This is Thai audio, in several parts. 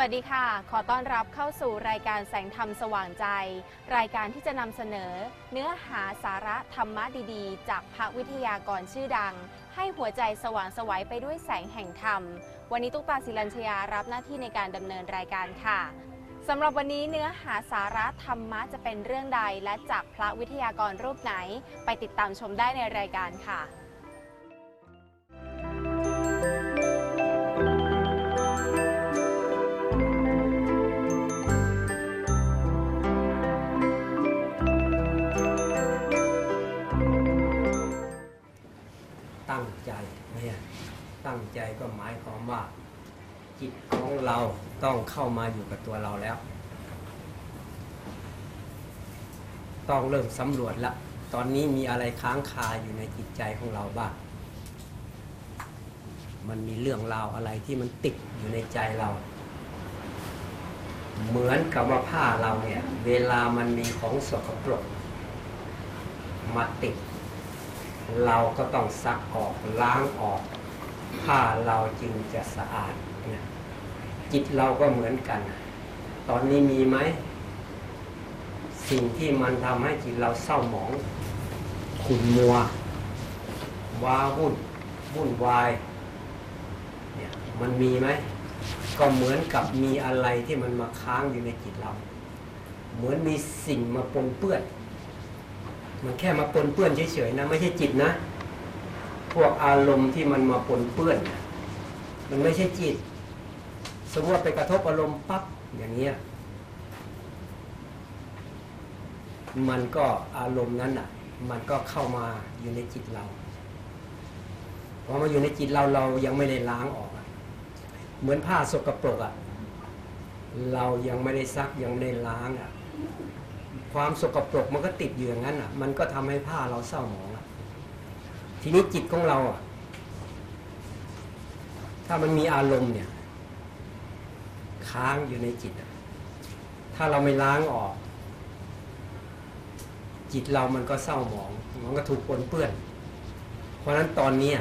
สวัสดีค่ะ ขอต้อนรับเข้าสู่รายการแสงธรรมสว่างใจ รายการที่จะนำเสนอ เนื้อหาสาระธรรมะดีๆ จากพระวิทยากรชื่อดัง ให้หัวใจสว่างสวัยไปด้วยแสงแห่งธรรม วันนี้ตุ๊กตาศิลัญชยารับหน้าที่ในการดำเนินรายการค่ะสำหรับวันนี้เนื้อหาสาระธรรมะจะเป็นเรื่องใดและจากพระวิทยากรรูปไหน ไปติดตามชมได้ในรายการค่ะ ตั้งใจก็หมายความว่า จิตของเราต้องเข้ามาอยู่กับตัวเราแล้ว ต้องเริ่มสำรวจละตอนนี้มีอะไรค้างคาอยู่ในจิตใจของเราบ้างมันมีเรื่องราวอะไรที่มันติดอยู่ในใจเรา เหมือนกับว่าผ้าเราเนี่ย เวลามันมีของสกปรกมาติด เราก็ต้องซักออกล้างออก ผ้าเราจึงจะสะอาดเนี่ยจิตเราก็เหมือนกัน ตอนนี้มีไหม สิ่งที่มันทำให้จิตเราเศร้าหมองขุ่นมัวว้าวุ่นวุ่นวายเนี่ยมันมีไหม ก็เหมือนกับมีอะไรที่มันมาค้างอยู่ในจิตเรา เหมือนมีสิ่งมาปนเปื้อน มันแค่มาปนเปื้อนเฉยๆนะ ไม่ใช่จิตนะ พวกอารมณ์ที่มันมาปนเปื้อนมันไม่ใช่จิต สมมติว่าไปกระทบอารมณ์ปั๊บอย่างเงี้ยมันก็อารมณ์นั้นอะ มันก็เข้ามาอยู่ในจิตเราพอมาอยู่ในจิตเราเรายังไม่ได้ล้างออกเหมือนผ้าสกปรกอะเรายังไม่ได้ซักยังไม่ได้ล้างอะ ความสกปรกมันก็ติดอยู่อย่างนั้นอะ มันก็ทำให้ผ้าเราเศร้าหมอง ทีนี้จิตของเราถ้ามันมีอารมณ์เนี่ย ค้างอยู่ในจิต ถ้าเราไม่ล้างออก จิตเรามันก็เศร้าหมอง มันก็ถูกปนเปื้อน เพราะฉะนั้นตอนนี้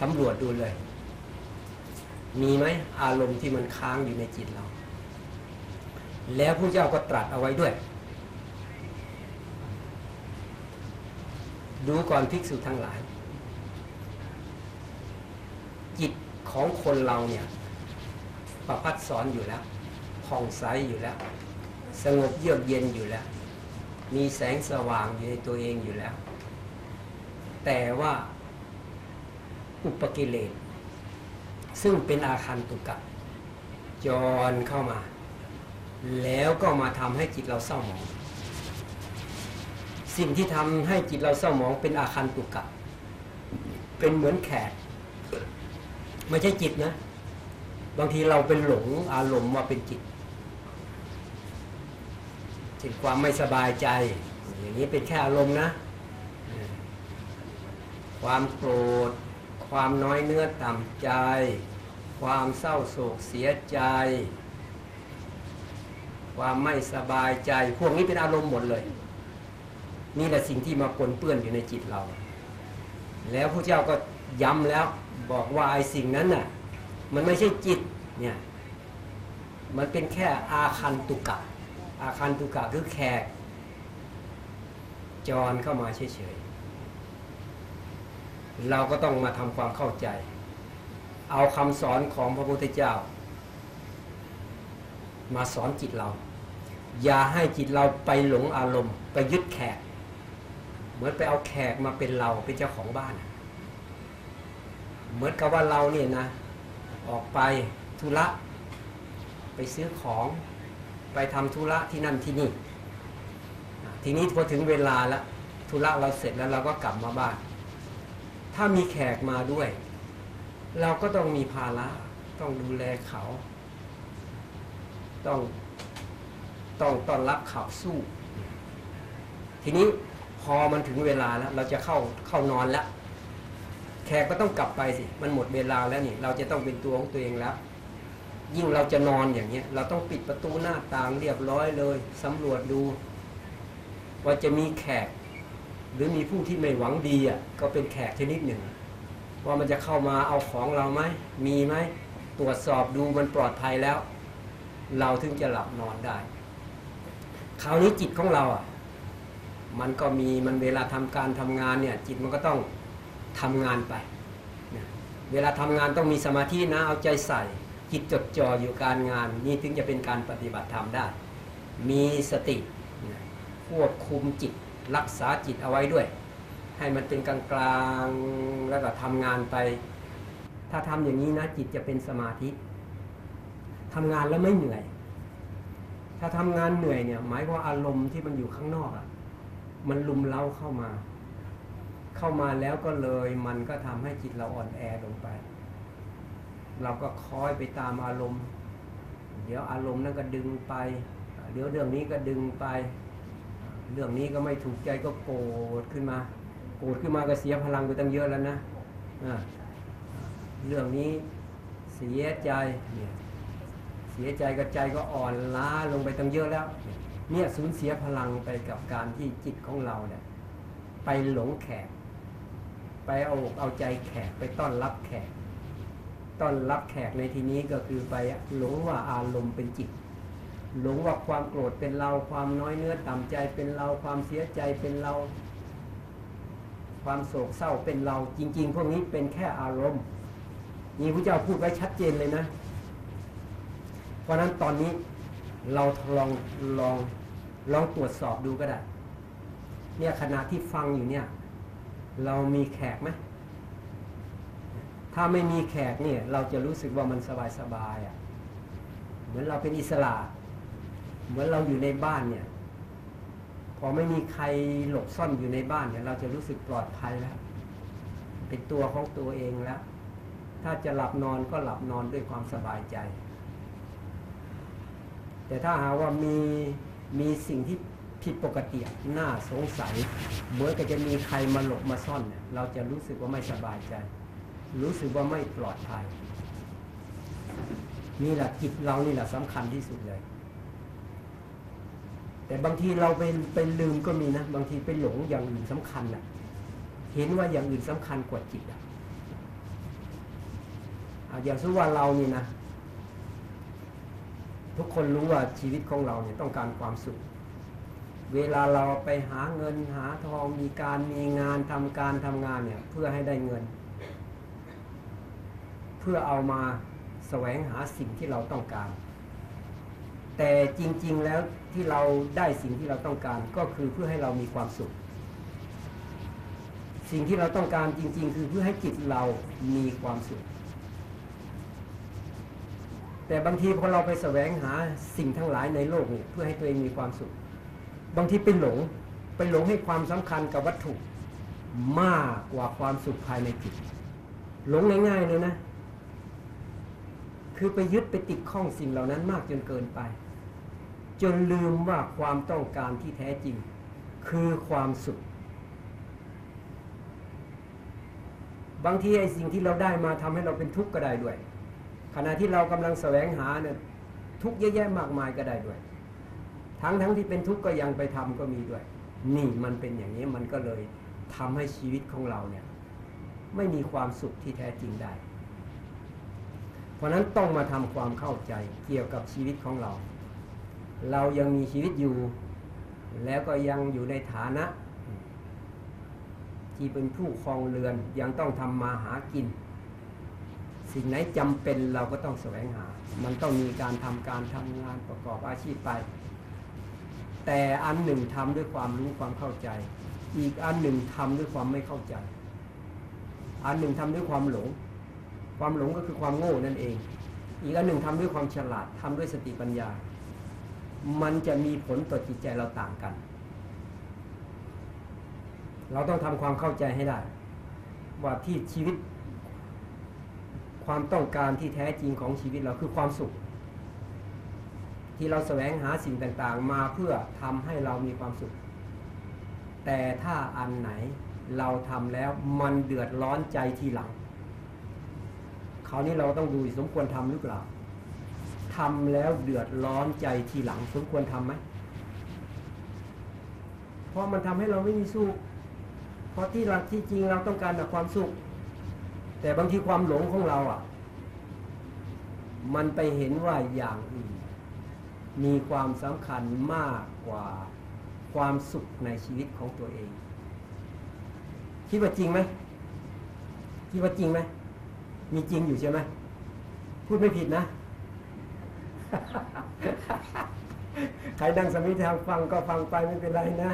สำรวจดูเลย มีไหมอารมณ์ที่มันค้างอยู่ในจิตเรา แล้วผู้เจ้าก็ตรัสเอาไว้ด้วย ดูก่อนภิกษุทั้งหลาย จิต ของคนเราเนี่ยประพัดสอนอยู่แล้วผ่องใสอยู่แล้ว สงบเยือกเย็นอยู่แล้ว มีแสงสว่างอยู่ในตัวเองอยู่แล้ว แต่ว่าอุปกิเลสซึ่งเป็นอาคันตุกะจรเข้ามา แล้วก็มาทำให้จิตเราเศร้าหมอง สิ่งที่ทำให้จิตเราเศร้าหมองเป็นอาคันตุกะเป็นเหมือนแขก ไม่ใช่จิตนะ บางทีเราเป็นหลงอารมณ์ว่าเป็นจิตเช่นความไม่สบายใจ อย่างนี้เป็นแค่อารมณ์นะ ความโกรธ ความน้อยเนื้อต่ำใจ ความเศร้าโศกเสียใจ ความไม่สบายใจ พวกนี้เป็นอารมณ์หมดเลย นี่แหละสิ่งที่มาปนเปื้อนอยู่ในจิตเรา แล้วพระเจ้าก็ย้ำแล้ว บอกว่าไอ้สิ่งนั้นน่ะมันไม่ใช่จิตเนี่ยมันเป็นแค่อาคันตุกะ อาคันตุกะคือแขก จรเข้ามาเฉยๆเราก็ต้องมาทำความเข้าใจ เอาคำสอนของพระพุทธเจ้า มาสอนจิตเรา อย่าให้จิตเราไปหลงอารมณ์ ไปยึดแขก เหมือนไปเอาแขกมาเป็นเราเป็นเจ้าของบ้าน เหมือนกับว่าเราเนี่ยนะ ออกไปธุระ ไปซื้อของไปทำธุระที่นั่นที่นี่ ทีนี้พอถึงเวลาแล้วธุระเราเสร็จแล้วเราก็กลับมาบ้าน ถ้ามีแขกมาด้วย เราก็ต้องมีภาระต้องดูแลเขา ต้องต้องต้อนรับเขาสู้ ทีนี้พอมันถึงเวลาแล้ว เราจะเข้าเข้านอนแล้ว ขกก็ต้องกลับไปสิมันหมดเวลาแล้วนี่เราจะต้องเป็นตัวของตัวเองแล้วยิ่งเราจะนอนอย่างเงี้ยเราต้องปิดประตูหน้าต่างเรียบร้อยเลยสำรวจดู ว่าจะมีแขก หรือมีผู้ที่ไม่หวังดีอะก็เป็นแขกชนิดหนึ่ง ว่ามันจะเข้ามาเอาของเราไหมมีไหมตรวจสอบดูมันปลอดภัยแล้ว เราถึงจะหลับนอนได้ คราวนี้จิตของเราอะมันก็มีมันเวลาทำการทำงานเนี่ย จิตมันก็ต้อง ทำงานไปนะเวลาทำงานต้องมีสมาธินะเอาใจใส่จิตจดจ่ออยู่การงาน นี่ถึงจะเป็นการปฏิบัติธรรมได้ มีสตินะควบคุมจิตรักษาจิตเอาไว้ด้วย ให้มันเป็นกลางกลางๆแล้วก็ทำงานไป ถ้าทำอย่างนี้นะจิตจะเป็นสมาธิทำงานแล้วไม่เหนื่อย ถ้าทำงานเหนื่อยเนี่ยหมายว่าอารมณ์ที่มันอยู่ข้างนอกอะมันลุมเล้าเข้ามา เข้ามาแล้วก็เลยมันก็ทำให้จิตเราอ่อนแอลงไป เราก็คอยไปตามอารมณ์ เดี๋ยวอารมณ์นั้นก็ดึงไป เดี๋ยวเรื่องนี้ก็ดึงไป เรื่องนี้ก็ไม่ถูกใจก็โกรธขึ้นมา โกรธขึ้นมาก็เสียพลังไปตั้งเยอะแล้วนะเรื่องนี้เสียใจเนี่ยเสียใจกับใจก็อ่อนล้าลงไปตั้งเยอะแล้ว เนี่ยสูญเสียพลังไปกับการที่จิตของเราเนี่ยไปหลงแขก ไปเอาอกเอาใจแขกไปต้อนรับแขก ต้อนรับแขกในที่นี้ก็คือไปหลงว่าอารมณ์เป็นจิต หลงว่าความโกรธเป็นเราความน้อยเนื้อต่ำใจเป็นเราความเสียใจเป็นเรา ความโศกเศร้าเป็นเราจริง ๆ พวกนี้เป็นแค่อารมณ์นี่พระเจ้าพูดไว้ชัดเจนเลยนะ เพราะฉะนั้นตอนนี้เราลองลองลองตรวจสอบดูก็ได้ เนี่ยขณะที่ฟังอยู่เนี่ย เรามีแขกไหมถ้าไม่มีแขกเนี่ย เราจะรู้สึกว่ามันสบายสบายๆอะ เหมือนเราเป็นอิสระ เหมือนเราอยู่ในบ้านเนี่ย พอไม่มีใครหลบซ่อนอยู่ในบ้านเนี่ย เราจะรู้สึกปลอดภัยแล้ว เป็นตัวของตัวเองแล้ว ถ้าจะหลับนอนก็หลับนอนด้วยความสบายใจ แต่ถ้าหาว่ามีมีสิ่งที่ ผิดปกติน่าสงสัยเหมือนกับจะมีใครมาหลบมาซ่อนเนี่ยเราจะรู้สึกว่าไม่สบายใจ รู้สึกว่าไม่ปลอดภัยนี่แหละจิตเรานี่แหละสำคัญที่สุดเลย แต่บางทีเราไปไปลืมก็มีนะ บางทีไปหลงอย่างอื่นสำคัญน่ะเห็นว่าอย่างอื่นสำคัญกว่าจิตอะอะอย่างสมมติว่าเรานี่นะ ทุกคนรู้ว่าชีวิตของเราเนี่ยต้องการความสุข เวลาเราไปหาเงินหาทองมีการมีงานทำการทำงานเนี่ย เพื่อให้ได้เงิน เพื่อเอามาแสวงหาสิ่งที่เราต้องการ แต่จริง ๆแล้วที่เราได้สิ่งที่เราต้องการก็คือเพื่อให้เรามีความสุข สิ่งที่เราต้องการจริง ๆ คือเพื่อให้จิตเรามีความสุข แต่บางทีพอเราไปแสวงหาสิ่งทั้งหลายในโลกนี่เพื่อให้ตัวเองมีความสุข บางทีไปหลงไปหลงให้ความสำคัญกับวัตถุมากกว่าความสุขภายในจิต หลงง่ายๆเลยนะ คือไปยึดไปติดข้องสิ่งเหล่านั้นมากจนเกินไป จนลืมว่าความต้องการที่แท้จริง คือความสุข บางทีไอ้สิ่งที่เราได้มาทำให้เราเป็นทุกข์ก็ได้ด้วย ขณะที่เรากำลังแสวงหาเนี่ยทุกข์เยอะแยะมากมายก็ได้ด้วย ทั้งทั้งที่เป็นทุกข์ก็ยังไปทำก็มีด้วย นี่มันเป็นอย่างนี้มันก็เลยทำให้ชีวิตของเราเนี่ย ไม่มีความสุขที่แท้จริงได้ เพราะฉะนั้นต้องมาทำความเข้าใจเกี่ยวกับชีวิตของเรา เรายังมีชีวิตอยู่ แล้วก็ยังอยู่ในฐานะ ที่เป็นผู้ครองเรือนยังต้องทำมาหากิน สิ่งไหนจำเป็นเราก็ต้องแสวงหา มันต้องมีการทำการทำงานประกอบอาชีพไป แต่อันหนึ่งทำด้วยความรู้ความเข้าใจ อีกอันหนึ่งทำด้วยความไม่เข้าใจ อันหนึ่งทำด้วยความหลง ความหลงก็คือความโง่นั่นเอง อีกอันหนึ่งทำด้วยความฉลาดทำด้วยสติปัญญา มันจะมีผลต่อจิตใจเราต่างกัน เราต้องทำความเข้าใจให้ได้ ว่าที่ชีวิต ความต้องการที่แท้จริงของชีวิตเราคือความสุข ที่เราแสวงหาสิ่งต่างๆ มาเพื่อทำให้เรามีความสุข แต่ถ้าอันไหนเราทำแล้วมันเดือดร้อนใจทีหลังคราวนี้เราต้องดูสมควรทำหรือเปล่าทำแล้วเดือดร้อนใจทีหลัง สมควรทำไหมเพราะมันทำให้เราไม่มีสุข เพราะที่เราที่จริงเราต้องการแต่ความสุข แต่บางทีความหลงของเราอะ มันไปเห็นว่าอย่างอื่น มีความสำคัญมากกว่าความสุขในชีวิตของตัวเอง คิดว่าจริงไหมคิดว่าจริงไหมมีจริงอยู่ใช่ไหมพูดไม่ผิดนะ ใครนั่งสมาธิทางฟังก็ฟังไปไม่เป็นไรนะ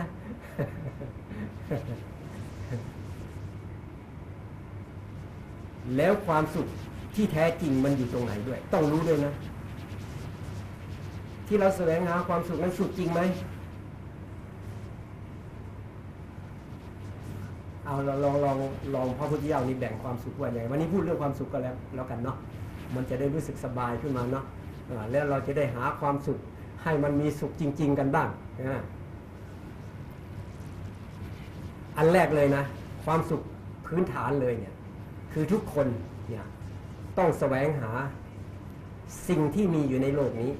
แล้วความสุขที่แท้จริงมันอยู่ตรงไหนด้วย ต้องรู้ด้วยนะ ที่เราแสวงหาความสุขนั้นสุขจริงไหมเอาเราลองลองลองพระพุทธเจ้านี่แบ่งความสุขว่าอย่างไรวันนี้พูดเรื่องความสุขก็แล้วแล้วกันเนาะมันจะได้รู้สึกสบายขึ้นมาเนาะแล้วเราจะได้หาความสุขให้มันมีสุขจริง ๆ กันบ้างนะอันแรกเลยนะ ความสุขพื้นฐานเลยเนี่ยคือทุกคนเนี่ยต้องแสวงหาสิ่งที่มีอยู่ในโลกนี้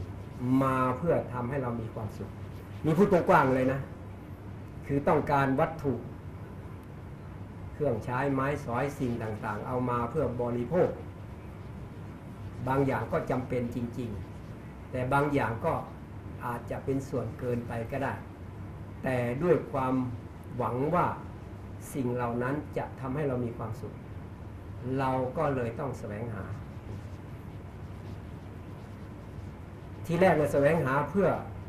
มาเพื่อทำให้เรามีความสุขมีพูดกว้างๆเลยนะ คือต้องการวัตถุ เครื่องใช้ไม้สอยสิ่งต่างๆ เอามาเพื่อบริโภค บางอย่างก็จำเป็นจริง ๆ แต่บางอย่างก็อาจจะเป็นส่วนเกินไปก็ได้ แต่ด้วยความหวังว่าสิ่งเหล่านั้นจะทำให้เรามีความสุข เราก็เลยต้องแสวงหา ที่แรกเราแสวงหาเพื่อ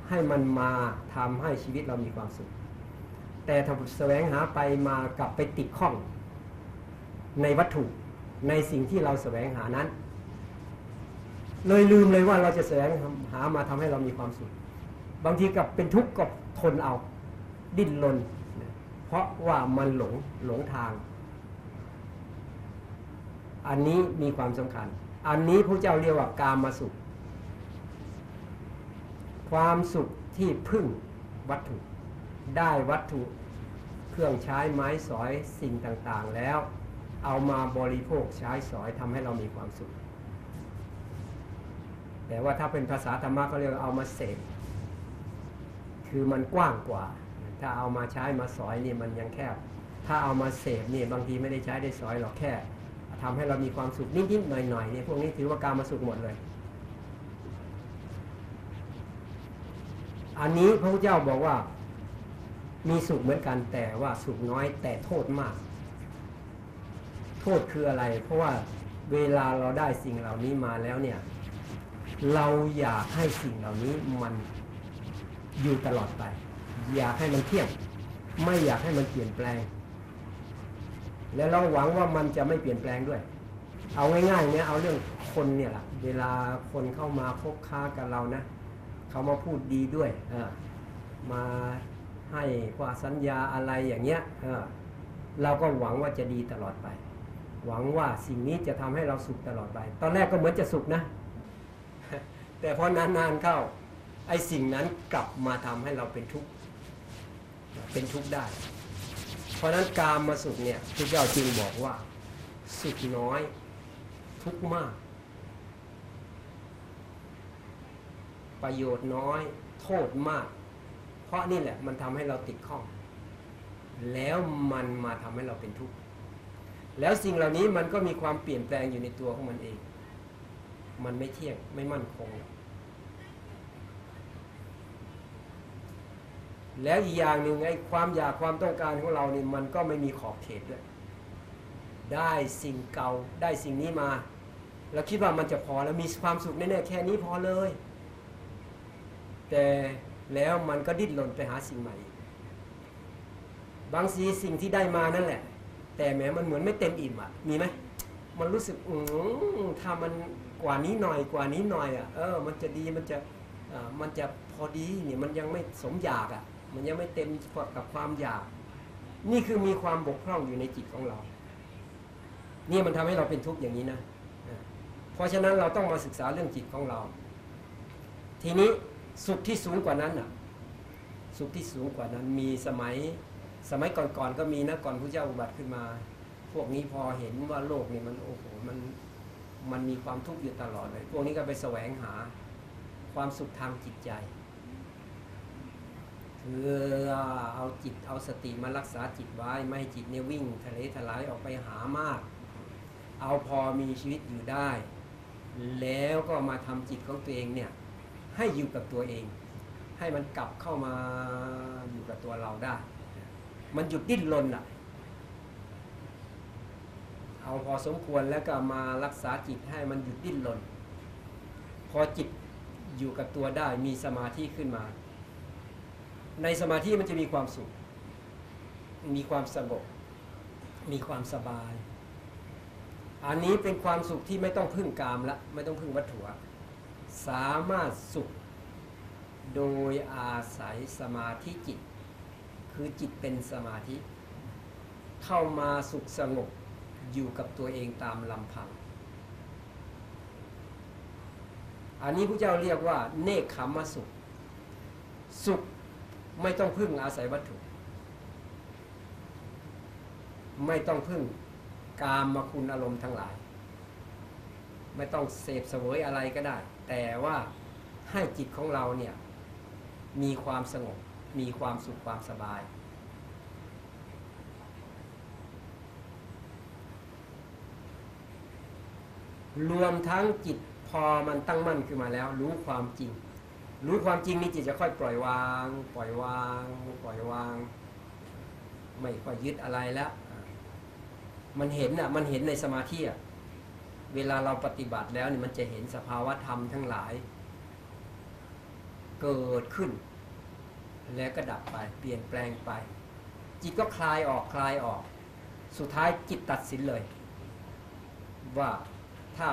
ให้มันมาทำให้ชีวิตเรามีความสุข แต่ถ้าแสวงหาไปมากลับไปติดข้อง ในวัตถุในสิ่งที่เราแสวงหานั้น เลยลืมเลยว่าเราจะแสวงหามาทำให้เรามีความสุข บางทีกับเป็นทุกข์กับทนเอาดิ้นรนเพราะว่ามันหลงหลงทาง อันนี้มีความสำคัญ อันนี้พระเจ้าเรียกว่ากามาสุข ความสุขที่พึ่งวัตถุ ได้วัตถุเครื่องใช้ไม้สอยสิ่งต่างๆ แล้วเอามาบริโภคใช้สอยทำให้เรามีความสุข แต่ว่าถ้าเป็นภาษาธรรมะเขาเรียกเอามาเสพคือมันกว้างกว่า ถ้าเอามาใช้มาสอยนี่มันยังแคบ ถ้าเอามาเสพนี่บางทีไม่ได้ใช้ได้สอยหรอกแค่ทำให้เรามีความสุขนิดๆหน่อยๆเนี่ยพวกนี้ถือว่าการมาสุขหมดเลย อันนี้พระพุทธเจ้าบอกว่า มีสุขเหมือนกันแต่ว่าสุขน้อยแต่โทษมาก โทษคืออะไร เพราะว่าเวลาเราได้สิ่งเหล่านี้มาแล้วเนี่ย เราอยากให้สิ่งเหล่านี้มันอยู่ตลอดไป อยากให้มันเที่ยง ไม่อยากให้มันเปลี่ยนแปลง และเราหวังว่ามันจะไม่เปลี่ยนแปลงด้วย เอาง่ายๆเนี่ยเอาเรื่องคนเนี่ยแหละเวลาคนเข้ามาพบค้ากับเรานะ เขามาพูดดีด้วยเออมาให้ว่าสัญญาอะไรอย่างเงี้ยเออเราก็หวังว่าจะดีตลอดไป หวังว่าสิ่งนี้จะทำให้เราสุขตลอดไป ตอนแรกก็เหมือนจะสุขนะ แต่พอนานๆเข้าไอ้สิ่งนั้นกลับมาทำให้เราเป็นทุกข์เป็นทุกข์ได้ เพราะฉะนั้นการมาสุขเนี่ยพระเจ้าจึงบอกว่า สุขน้อย ทุกข์มาก ประโยชน์น้อย โทษมาก เพราะนี่แหละมันทำให้เราติดข้อง แล้วมันมาทำให้เราเป็นทุกข์แล้วสิ่งเหล่านี้มันก็มีความเปลี่ยนแปลงอยู่ในตัวของมันเอง มันไม่เที่ยงไม่มั่นคง แล้วอีกอย่างหนึ่งไอ้ความอยากความต้องการของเรานี่มันก็ไม่มีขอบเขตด้วย ได้สิ่งเก่าได้สิ่งนี้มา เราคิดว่ามันจะพอแล้วมีความสุขแน่ๆแค่นี้พอเลย แต่แล้วมันก็ดิ้นรนไปหาสิ่งใหม่ บางทีสิ่งที่ได้มานั่นแหละ แต่แม้มันเหมือนไม่เต็มอิ่มอะ มีไหมมันรู้สึกอืมถ้ามันกว่านี้หน่อยกว่านี้หน่อยอะเออ มันจะดีมันจะอ่ามันจะพอดีเนี่ยมันยังไม่สมอยากอะ มันยังไม่เต็มกับความอยาก นี่คือมีความบกพร่องอยู่ในจิตของเรา นี่มันทำให้เราเป็นทุกข์อย่างนี้นะเพราะฉะนั้นเราต้องมาศึกษาเรื่องจิตของเรา ทีนี้ สุขที่สูงกว่านั้นอะสุขที่สูงกว่านั้นมีสมัยสมัยก่อนๆก็มีนะก่อนพระเจ้าอุบัติขึ้นมา พวกนี้พอเห็นว่าโลกนี่มันโอ้โหมันมันมีความทุกข์อยู่ตลอดเลย พวกนี้ก็ไปแสวงหาความสุขทางจิตใจ คือเอาจิตเอาสติมารักษาจิตไว้ไม่ให้จิตเนี่ยวิ่งทะเลทลายออกไปหามาก เอาพอมีชีวิตอยู่ได้ แล้วก็มาทำจิตของตัวเองเนี่ย ให้อยู่กับตัวเอง ให้มันกลับเข้ามาอยู่กับตัวเราได้ มันหยุดดิ้นรนอะ เอาพอสมควรแล้วก็มารักษาจิตให้มันหยุดดิ้นรนพอจิตอยู่กับตัวได้มีสมาธิขึ้นมา ในสมาธิมันจะมีความสุข มีความสงบมีความสบาย อันนี้เป็นความสุขที่ไม่ต้องพึ่งกามละ ไม่ต้องพึ่งวัตถุ สามารถสุข โดยอาศัยสมาธิจิต คือจิตเป็นสมาธิ เข้ามาสุขสงบอยู่กับตัวเองตามลำพัง อันนี้พระเจ้าเรียกว่า เนคขมสุข สุขไม่ต้องพึ่งอาศัยวัตถุ ไม่ต้องพึ่งกามมาคุณอารมณ์ทั้งหลาย ไม่ต้องเสพเสวยอะไรก็ได้ แต่ว่าให้จิตของเราเนี่ยมีความสงบ มีความสุขความสบาย รวมทั้งจิตพอมันตั้งมั่นขึ้นมาแล้ว รู้ความจริง รู้ความจริงนี่จิตจะค่อยปล่อยวาง ปล่อยวาง ปล่อยวาง ไม่ค่อยยึดอะไรแล้ว มันเห็นอะ มันเห็นในสมาธิอะ เวลาเราปฏิบัติแล้วนี่มันจะเห็นสภาวะธรรมทั้งหลาย เกิดขึ้น แล้วก็ดับไป เปลี่ยนแปลงไป จิตก็คลายออกคลายออก สุดท้ายจิตตัดสินเลย ว่าถ้า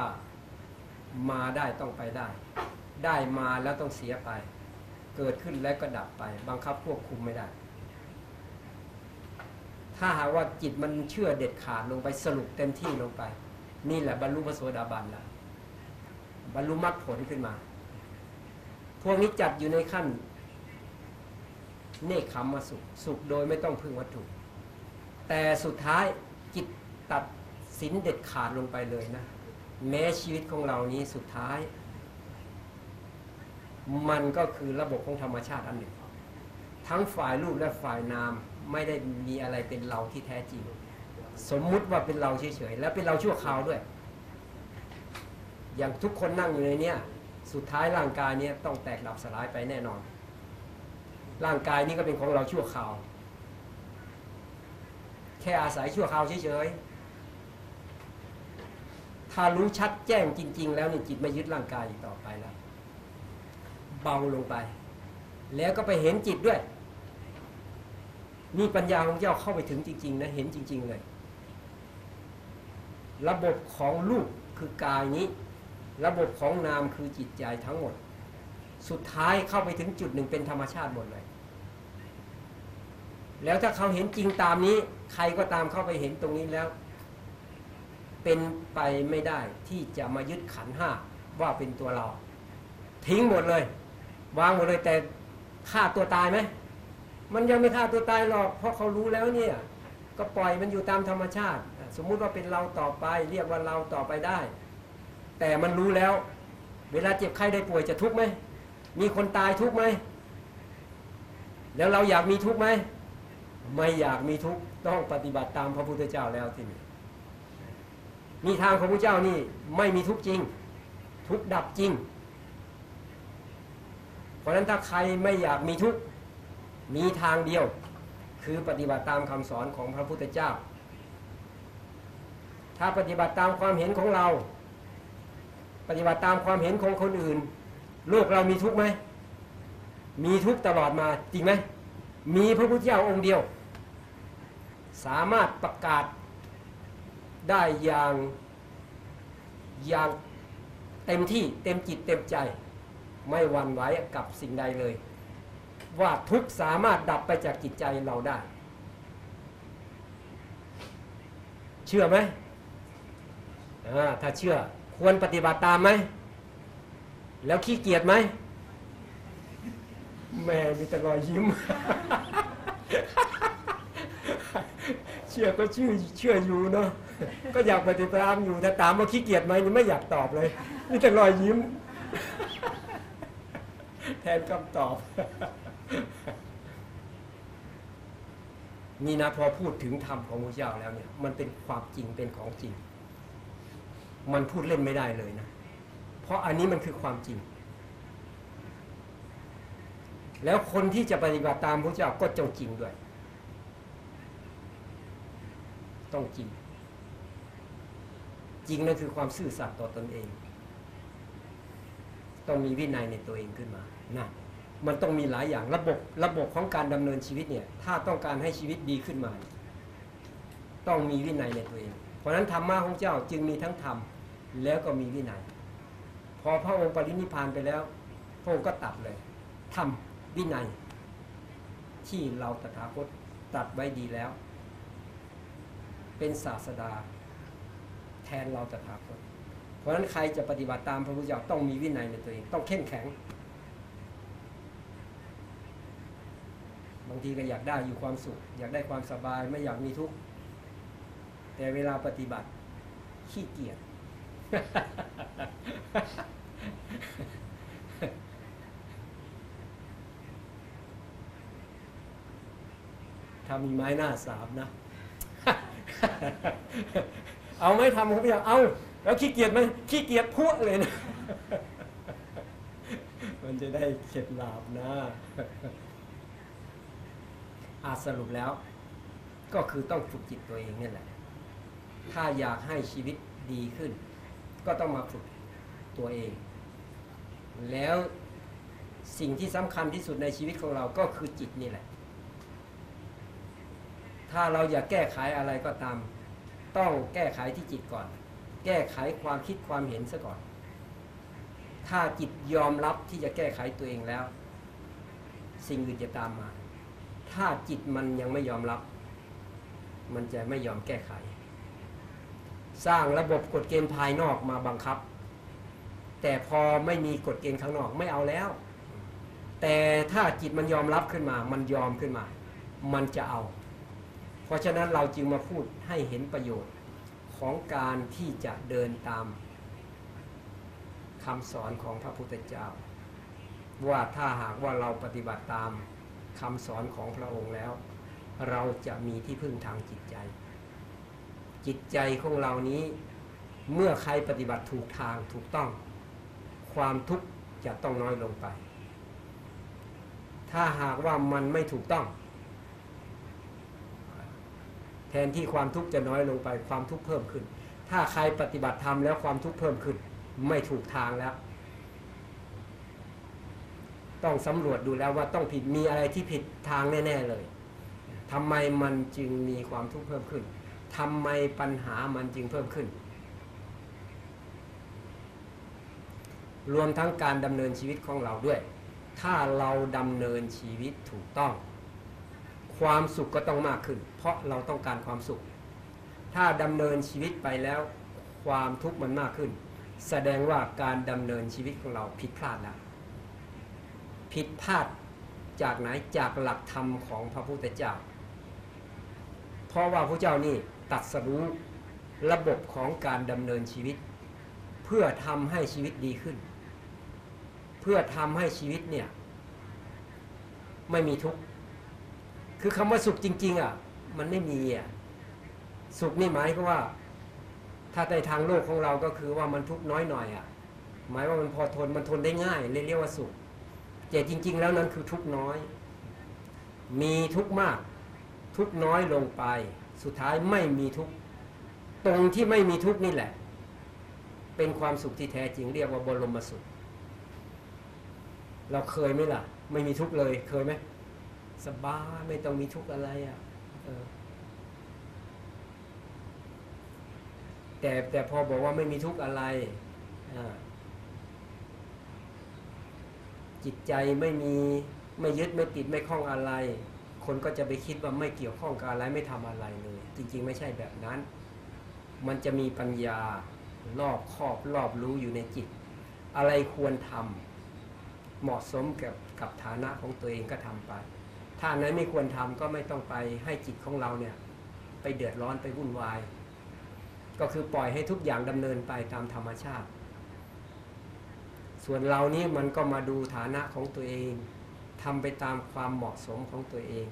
มาได้ต้องไปได้ ได้มาแล้วต้องเสียไป เกิดขึ้นแล้วก็ดับไป บังคับควบคุมไม่ได้ ถ้าหากว่าจิตมันเชื่อเด็ดขาดลงไปสรุปเต็มที่ลงไป นี่แหละบรรลุพระโสดาบันละบรรลุมรรคผลขึ้นมา พวกนี้จัดอยู่ในขั้น เนคขมมาสุข สุขโดยไม่ต้องพึ่งวัตถุ แต่สุดท้ายจิตตัดสินเด็ดขาดลงไปเลยนะ แม้ชีวิตของเรานี้สุดท้าย มันก็คือระบบของธรรมชาติอันหนึ่ง ทั้งฝ่ายรูปและฝ่ายนามไม่ได้มีอะไรเป็นเราที่แท้จริง สมมุติว่าเป็นเราเฉยๆและเป็นเราชั่วคราวด้วย อย่างทุกคนนั่งอยู่ในเนี้ยสุดท้ายร่างกายเนี้ยต้องแตกดับสลายไปแน่นอน ร่างกายนี้ก็เป็นของเราชั่วคราว แค่อาศัยชั่วคราวเฉยๆถ้ารู้ชัดแจ้งจริง ๆ แล้วนี่จิตไม่ยึดร่างกายอีกต่อไปแล้วเบาลงไป แล้วก็ไปเห็นจิตด้วยนี่ปัญญาของเจ้าเข้าไปถึงจริง ๆ นะ เห็นจริง ๆ เลย ระบบของรูปคือกายนี้ ระบบของนามคือจิตใจทั้งหมด สุดท้ายเข้าไปถึงจุดหนึ่งเป็นธรรมชาติหมดเลย แล้วถ้าเขาเห็นจริงตามนี้ ใครก็ตามเข้าไปเห็นตรงนี้แล้ว เป็นไปไม่ได้ที่จะมายึดขันห้าว่าเป็นตัวเรา ทิ้งหมดเลย วางหมดเลยแต่ฆ่าตัวตายไหมมันยังไม่ฆ่าตัวตายหรอก เพราะเขารู้แล้วเนี่ย ก็ปล่อยมันอยู่ตามธรรมชาติ สมมุติว่าเป็นเราต่อไป เรียกว่าเราต่อไปได้ แต่มันรู้แล้ว เวลาเจ็บไข้ได้ป่วยจะทุกข์ไหมมีคนตายทุกข์ไหมแล้วเราอยากมีทุกข์ไหมไม่อยากมีทุกข์ต้องปฏิบัติตามพระพุทธเจ้าแล้วที่นี่มีทางของพระเจ้านี่ไม่มีทุกข์จริง ทุกข์ดับจริง เพราะนั้นถ้าใครไม่อยากมีทุกข์มีทางเดียว คือปฏิบัติตามคำสอนของพระพุทธเจ้า ถ้าปฏิบัติตามความเห็นของเรา ปฏิบัติตามความเห็นของคนอื่น โลกเรามีทุกไหม มีทุกตลอดมาจริงไหม มีพระพุทธเจ้าองค์เดียว สามารถประกาศได้อย่างอย่างเต็มที่เต็มจิตเต็มใจ ไม่หวั่นไหวกับสิ่งใดเลย ว่าทุกสามารถดับไปจากจิตใจเราได้ เชื่อไหม ถ้าเชื่อควรปฏิบัติตามไหม แล้วขี้เกียจไหมแม่มีแต่รอยยิ้ม เชื่อก็ชื่อเชื่ออยู่เนาะก็อยากปฏิบัติตามอยู่ถ้าถามว่าขี้เกียจไหมนี่ไม่อยากตอบเลยมีแต่รอยยิ้ม แทนคำตอบนี่นะพอพูดถึงธรรมของพระเจ้าแล้วเนี่ย มันเป็นความจริงเป็นของจริง มันพูดเล่นไม่ได้เลยนะ เพราะอันนี้มันคือความจริง แล้วคนที่จะปฏิบัติตามพระเจ้าก็จงจริงด้วย ต้องจริง จริงนั่นคือความซื่อสัตย์ต่อตนเอง ต้องมีวินัยในตัวเองขึ้นมานะมันต้องมีหลายอย่างระบบระบบของการดำเนินชีวิตเนี่ย ถ้าต้องการให้ชีวิตดีขึ้นมา ต้องมีวินัยในตัวเอง เพราะฉะนั้นธรรมะของเจ้าจึงมีทั้งธรรม แล้วก็มีวินัย พอพระองค์ปรินิพานไปแล้ว พระองค์ก็ตัดเลยทำวินัย ที่เราตถาคตตัดไว้ดีแล้ว เป็นศาสดา แทนเราตถาคต เพราะฉะนั้นใครจะปฏิบัติตามพระพุทธเจ้าต้องมีวินัยในตัวเอง ต้องเข้มแข็ง บางทีก็อยากได้อยู่ความสุข อยากได้ความสบายไม่อยากมีทุกข์แต่เวลาปฏิบัติขี้เกียจ ถ้ามีไม้หน้าสามนะ เอาไหม่ทำผมอยากเอา แล้วขี้เกียจไหมขี้เกียจพวกเลยนะ มันจะได้เข็ดหลาบนะอาสรุปแล้ว ก็คือต้องฝึกจิตตัวเองนี่แหละ ถ้าอยากให้ชีวิตดีขึ้น ก็ต้องมาฝึกตัวเอง แล้วสิ่งที่สำคัญที่สุดในชีวิตของเราก็คือจิตนี่แหละ ถ้าเราอยากแก้ไขอะไรก็ตาม ต้องแก้ไขที่จิตก่อน แก้ไขความคิดความเห็นซะก่อน ถ้าจิตยอมรับที่จะแก้ไขตัวเองแล้ว สิ่งอื่นจะตามมา ถ้าจิตมันยังไม่ยอมรับ มันจะไม่ยอมแก้ไข สร้างระบบกฎเกณฑ์ภายนอกมาบังคับ แต่พอไม่มีกฎเกณฑ์ข้างนอกไม่เอาแล้ว แต่ถ้าจิตมันยอมรับขึ้นมา มันยอมขึ้นมา มันจะเอา เพราะฉะนั้นเราจึงมาพูดให้เห็นประโยชน์ของการที่จะเดินตามคำสอนของพระพุทธเจ้า ว่าถ้าหากว่าเราปฏิบัติตามคำสอนของพระองค์แล้ว เราจะมีที่พึ่งทางจิตใจ จิตใจของเรานี้ เมื่อใครปฏิบัติถูกทางถูกต้อง ความทุกข์จะต้องน้อยลงไป ถ้าหากว่ามันไม่ถูกต้อง แทนที่ความทุกข์จะน้อยลงไป ความทุกข์เพิ่มขึ้น ถ้าใครปฏิบัติธรรมแล้วความทุกข์เพิ่มขึ้น ไม่ถูกทางแล้ว ต้องสำรวจดูแล้วว่าต้องผิดมีอะไรที่ผิดทางแน่ ๆเลยทำไมมันจึงมีความทุกข์เพิ่มขึ้น ทำไมปัญหามันจึงเพิ่มขึ้น รวมทั้งการดำเนินชีวิตของเราด้วย ถ้าเราดำเนินชีวิตถูกต้อง ความสุขก็ต้องมากขึ้น เพราะเราต้องการความสุข ถ้าดำเนินชีวิตไปแล้ว ความทุกข์มันมากขึ้น แสดงว่าการดำเนินชีวิตของเราผิดพลาดแล้วผิดพลาดจากไหนจากหลักธรรมของพระพุทธเจ้า เพราะว่าพระเจ้านี่ ตัดสรู้ระบบของการดำเนินชีวิต เพื่อทำให้ชีวิตดีขึ้น เพื่อทำให้ชีวิตเนี่ยไม่มีทุกข์คือคำว่าสุขจริง ๆอะมันไม่มีอะสุขนี่หมายก็ว่า ถ้าในทางโลกของเราก็คือว่ามันทุกข์น้อยหน่อยอะหมายว่ามันพอทนมันทนได้ง่ายเลยเรียกว่าสุขแต่จริง ๆ แล้วนั้นคือทุกข์น้อย มีทุกข์มาก ทุกข์น้อยลงไป สุดท้ายไม่มีทุกข์ตรงที่ไม่มีทุกข์นี่แหละ เป็นความสุขที่แท้จริงเรียกว่าบรมสุข เราเคยไหมล่ะ ไม่มีทุกข์เลยเคยไหมสบายไม่ต้องมีทุกข์อะไรอะแต่แต่พอบอกว่าไม่มีทุกข์อะไรจิตใจไม่มีไม่ยึดไม่ติดไม่คล้องอะไร คนก็จะไปคิดว่าไม่เกี่ยวข้องกับอะไรไม่ทำอะไรเลย จริงๆ ไม่ใช่แบบนั้น มันจะมีปัญญารอบครอบรอบรู้อยู่ในจิต อะไรควรทำเหมาะสมกับกับฐานะของตัวเองก็ทำไป ถ้าอันไหนไม่ควรทำก็ไม่ต้องไปให้จิตของเราเนี่ยไปเดือดร้อนไปวุ่นวาย ก็คือปล่อยให้ทุกอย่างดำเนินไปตามธรรมชาติ ส่วนเรานี่มันก็มาดูฐานะของตัวเอง ทำไปตามความเหมาะสมของตัวเอง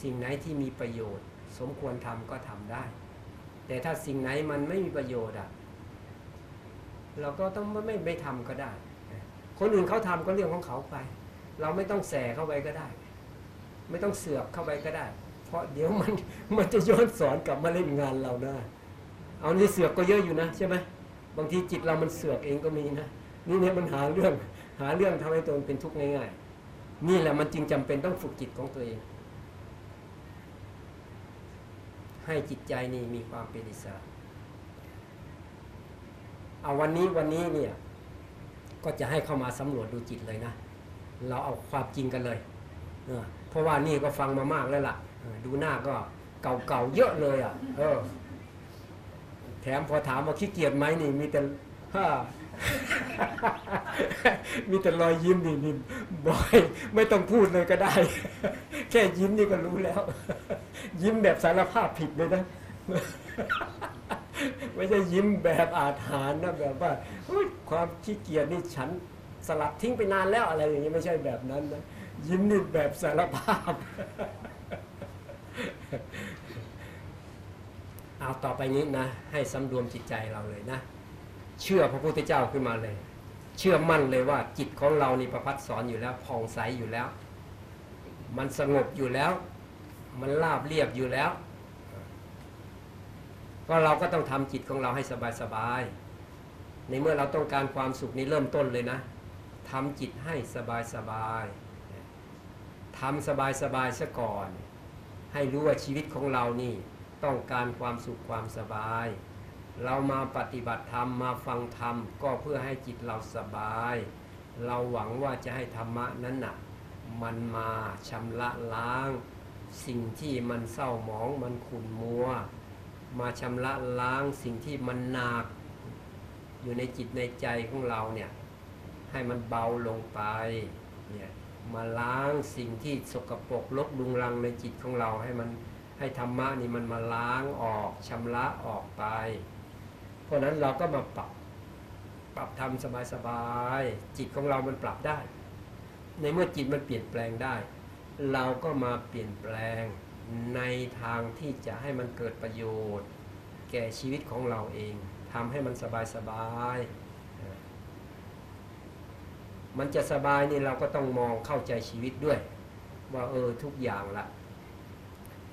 สิ่งไหนที่มีประโยชน์ สมควรทำก็ทำได้ แต่ถ้าสิ่งไหนมันไม่มีประโยชน์อะเราก็ต้องไม่ไม่ไมทำก็ได้ คนอื่นเขาทำก็เรื่องของเขาไป เราไม่ต้องแสเข้าไปก็ได้ ไม่ต้องเสือกเข้าไปก็ได้ เพราะเดี๋ยวมันมันจะย้อนสอนกลับมาเล่นงานเราได้เอานี่เสือกก็เยอะอยู่นะใช่ไหมบางทีจิตเรามันเสือกเองก็มีนะนี่เนี่ยมันหาเรื่องหาเรื่องทำให้ตัวเองเป็นทุกข์ง่ายๆ นี่แหละมันจึงจำเป็นต้องฝึกจิตของตัวเอง ให้จิตใจนี่มีความเป็นอิสระเอาวันนี้วันนี้เนี่ย ก็จะให้เข้ามาสำรวจดูจิตเลยนะ เราเอาความจริงกันเลยเออเพราะว่านี่ก็ฟังมามากแล้วล่ะดูหน้าก็เก่าๆเยอะเลยอะ เออ แถมพอถามว่าขี้เกียจไหมนี่มีแต่ฮ่า มีแต่รอยยิ้มนี่นี่บอย ไม่ต้องพูดเลยก็ได้ แค่ยิ้มนี่ก็รู้แล้ว ยิ้มแบบสารภาพผิดเลยนะไม่ใช่ยิ้มแบบอาถรรพ์นะแบบว่าความขี้เกียจนี่ฉันสลัดทิ้งไปนานแล้วอะไรอย่างนี้ไม่ใช่แบบนั้นนะยิ้มนี่แบบสารภาพเอาต่อไปนี้นะ ให้สำรวมจิตใจเราเลยนะ เชื่อพระพุทธเจ้าขึ้นมาเลย เชื่อมั่นเลยว่าจิตของเรานี่ประพัดสอนอยู่แล้วผ่องใสอยู่แล้ว มันสงบอยู่แล้ว มันราบเรียบอยู่แล้ว ก็เราก็ต้องทำจิตของเราให้สบายๆในเมื่อเราต้องการความสุขนี้เริ่มต้นเลยนะทำจิตให้สบายๆทำสบายๆซะก่อน ให้รู้ว่าชีวิตของเรานี่ต้องการความสุขความสบาย เรามาปฏิบัติธรรมมาฟังธรรม ก็เพื่อให้จิตเราสบาย เราหวังว่าจะให้ธรรมะนั้นน่ะมันมาชำระล้าง สิ่งที่มันเศร้าหมองมันขุ่นมัว มาชำระล้างสิ่งที่มันหนักอยู่ในจิตในใจของเราเนี่ยให้มันเบาลงไปเนี่ยมาล้างสิ่งที่สกปรกลกลุงรังในจิตของเราให้มันให้ธรรมะนี่มันมาล้างออกชำระออกไป เพราะนั้นเราก็มาปรับ ปรับทำสบายๆจิตของเรามันปรับได้ ในเมื่อจิตมันเปลี่ยนแปลงได้ เราก็มาเปลี่ยนแปลงในทางที่จะให้มันเกิดประโยชน์ แก่ชีวิตของเราเองทำให้มันสบายสบายๆมันจะสบายนี่เราก็ต้องมองเข้าใจชีวิตด้วย ว่าเออทุกอย่างละ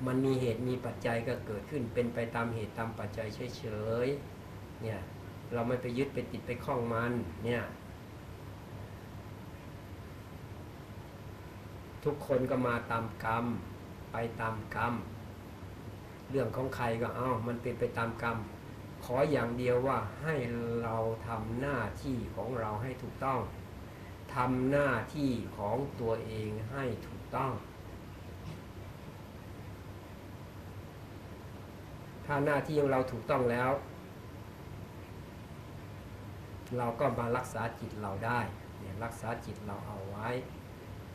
มันมีเหตุมีปัจจัยก็เกิดขึ้นเป็นไปตามเหตุตามปัจจัยเฉยๆ เนี่ยเราไม่ไปยึดไปติดไปคล้องมันเนี่ยทุกคนก็มาตามกรรม ไปตามกรรม เรื่องของใครก็เอามันเป็นไปตามกรรม ขออย่างเดียวว่าให้เราทำหน้าที่ของเราให้ถูกต้องทำหน้าที่ของตัวเองให้ถูกต้อง ถ้าหน้าที่ของเราถูกต้องแล้ว เราก็มารักษาจิตเราได้เนี่ยรักษาจิตเราเอาไว้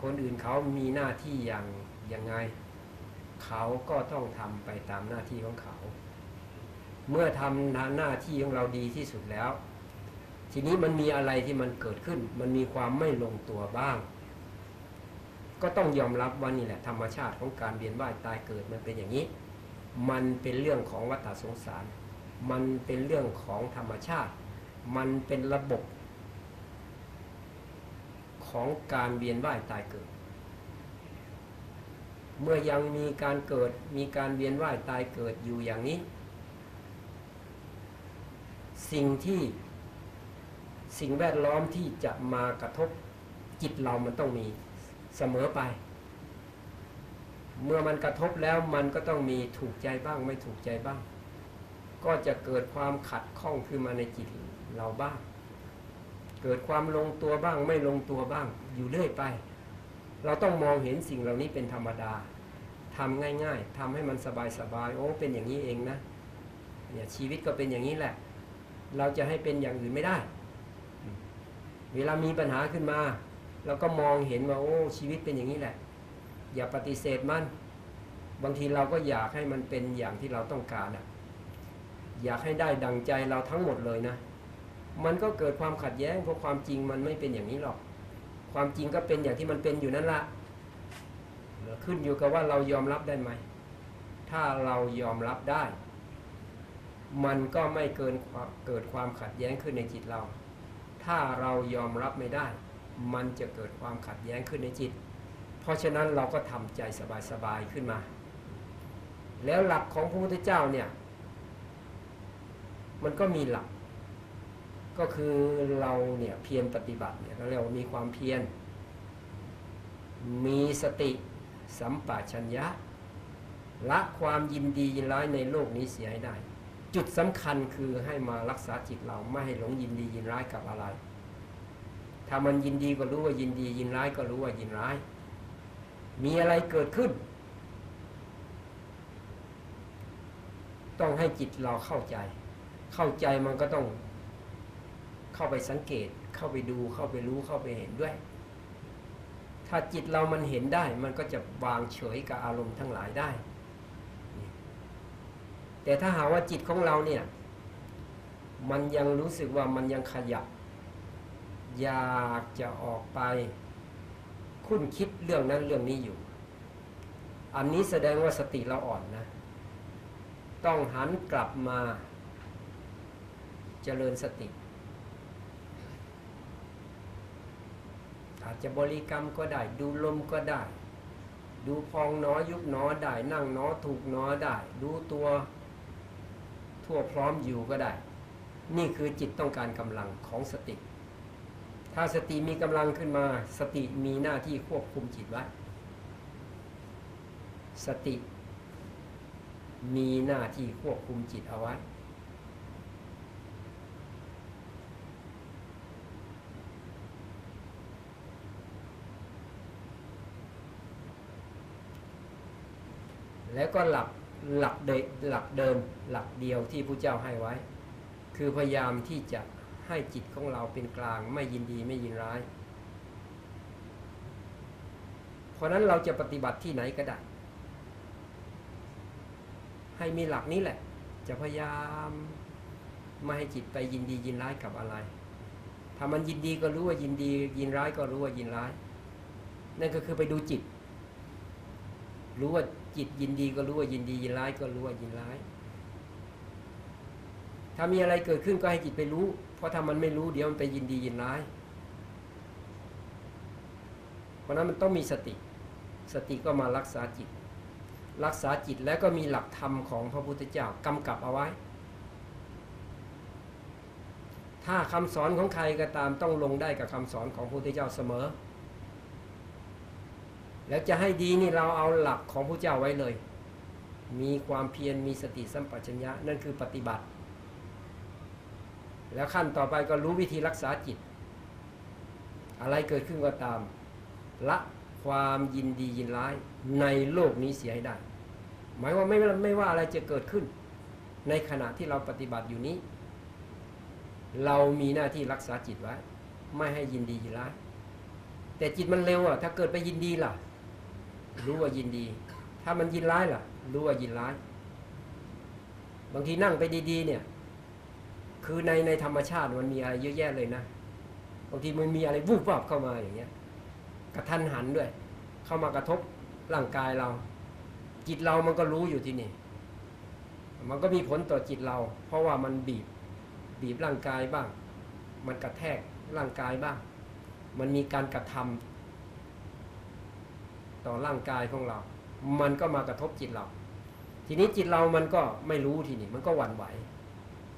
คนอื่นเขามีหน้าที่อย่างยังไง เขาก็ต้องทำไปตามหน้าที่ของเขา เมื่อทำหน้าที่ของเราดีที่สุดแล้ว ทีนี้มันมีอะไรที่มันเกิดขึ้น มันมีความไม่ลงตัวบ้าง ก็ต้องยอมรับว่านี่แหละธรรมชาติของการเวียนว่ายตายเกิดมันเป็นอย่างนี้ มันเป็นเรื่องของวัฏสงสาร มันเป็นเรื่องของธรรมชาติ มันเป็นระบบของการเวียนว่ายตายเกิด เมื่อยังมีการเกิดมีการเวียนว่ายตายเกิดอยู่อย่างนี้ สิ่งที่สิ่งแวดล้อมที่จะมากระทบจิตเรามันต้องมีเสมอไป เมื่อมันกระทบแล้วมันก็ต้องมีถูกใจบ้างไม่ถูกใจบ้าง ก็จะเกิดความขัดข้องขึ้นมาในจิต เราบ้าง เกิดความลงตัวบ้างไม่ลงตัวบ้าง อยู่เรื่อยไป เราต้องมองเห็นสิ่งเหล่านี้เป็นธรรมดาทำง่าย ๆทำให้มันสบายๆโอ้เป็นอย่างนี้เองนะเนี่ยชีวิตก็เป็นอย่างนี้แหละ เราจะให้เป็นอย่างอื่นไม่ได้ เวลามีปัญหาขึ้นมาเราก็มองเห็นว่าโอ้ชีวิตเป็นอย่างนี้แหละ อย่าปฏิเสธมัน บางทีเราก็อยากให้มันเป็นอย่างที่เราต้องการอะอยากให้ได้ดังใจเราทั้งหมดเลยนะ มันก็เกิดความขัดแย้งเพราะความจริงมันไม่เป็นอย่างนี้หรอก ความจริงก็เป็นอย่างที่มันเป็นอยู่นั่นละขึ้นอยู่กับว่าเรายอมรับได้ไหม ถ้าเรายอมรับได้ มันก็ไม่เกินเกิดความขัดแย้งขึ้นในจิตเรา ถ้าเรายอมรับไม่ได้ มันจะเกิดความขัดแย้งขึ้นในจิต เพราะฉะนั้นเราก็ทำใจสบายๆขึ้นมา แล้วหลักของพระพุทธเจ้าเนี่ย มันก็มีหลัก ก็คือเราเนี่ยเพียรปฏิบัติเนี่ยเราเรียกว่ามีความเพียร มีสติสัมปชัญญะละความยินดียินร้ายในโลกนี้เสียให้ได้ จุดสำคัญคือให้มารักษาจิตเราไม่ให้หลงยินดียินร้ายกับอะไร ถ้ามันยินดีก็รู้ว่ายินดี ยินร้ายก็รู้ว่ายินร้าย มีอะไรเกิดขึ้น ต้องให้จิตเราเข้าใจ เข้าใจมันก็ต้อง เข้าไปสังเกต เข้าไปดู เข้าไปรู้ เข้าไปเห็นด้วย ถ้าจิตเรามันเห็นได้ มันก็จะวางเฉยกับอารมณ์ทั้งหลายได้ แต่ถ้าหาว่าจิตของเราเนี่ย มันยังรู้สึกว่ามันยังขยับ อยากจะออกไป คุ้นคิดเรื่องนั้นเรื่องนี้อยู่ อันนี้แสดงว่าสติเราอ่อนนะ ต้องหันกลับมาเจริญสติ อาจจะบริกรรมก็ได้ ดูลมก็ได้ ดูพองหนอยุบหนอได้ นั่งหนอถูกหนอได้ ดูตัวทั่วพร้อมอยู่ก็ได้ นี่คือจิตต้องการกำลังของสติ ถ้าสติมีกำลังขึ้นมา สติมีหน้าที่ควบคุมจิตไว้ สติมีหน้าที่ควบคุมจิตเอาไว้ แล้วก็หลักหลักเดหลักเดิมหลักเดียวที่พระเจ้าให้ไว้ คือพยายามที่จะให้จิตของเราเป็นกลางไม่ยินดีไม่ยินร้าย เพราะนั้นเราจะปฏิบัติที่ไหนก็ได้ ให้มีหลักนี้แหละ จะพยายามไม่ให้จิตไปยินดียินร้ายกับอะไร ถ้ามันยินดีก็รู้ว่ายินดียินร้ายก็รู้ว่ายินร้าย นั่นก็คือไปดูจิต รู้ว่า จิตยินดีก็รู้ว่ายินดียินร้ายก็รู้ว่ายินร้าย ถ้ามีอะไรเกิดขึ้นก็ให้จิตไปรู้ เพราะถ้ามันไม่รู้เดี๋ยวมันไปยินดียินร้าย เพราะนั้นมันต้องมีสติ สติก็มารักษาจิต รักษาจิตแล้วก็มีหลักธรรมของพระพุทธเจ้ากำกับเอาไว้ ถ้าคำสอนของใครก็ตามต้องลงได้กับคำสอนของพระพุทธเจ้าเสมอ แล้วจะให้ดีนี่เราเอาหลักของพระเจ้าไว้เลย มีความเพียรมีสติสัมปชัญญะนั่นคือปฏิบัติ แล้วขั้นต่อไปก็รู้วิธีรักษาจิต อะไรเกิดขึ้นก็ตาม ละความยินดียินร้ายในโลกนี้เสียให้ได้ หมายว่าไม่ไม่ว่าอะไรจะเกิดขึ้น ในขณะที่เราปฏิบัติอยู่นี้ เรามีหน้าที่รักษาจิตไว้ ไม่ให้ยินดียินร้ายแต่จิตมันเร็วอะถ้าเกิดไปยินดีล่ะ รู้ว่ายินดี ถ้ามันยินร้ายล่ะ รู้ว่ายินร้าย บางทีนั่งไปดีๆ เนี่ย คือในในธรรมชาติมันมีอะไรเยอะแยะเลยนะ บางทีมันมีอะไรวูบวับเข้ามาอย่างเงี้ย กระทันหันด้วย เข้ามากระทบร่างกายเรา จิตเรามันก็รู้อยู่ที่นี่ มันก็มีผลต่อจิตเรา เพราะว่ามันบีบ บีบร่างกายบ้าง มันกระแทกร่างกายบ้าง มันมีการกระทำ ต่อร่างกายของเรา มันก็มากระทบจิตเรา ทีนี้จิตเรามันก็ไม่รู้ทีนี้มันก็หวั่นไหว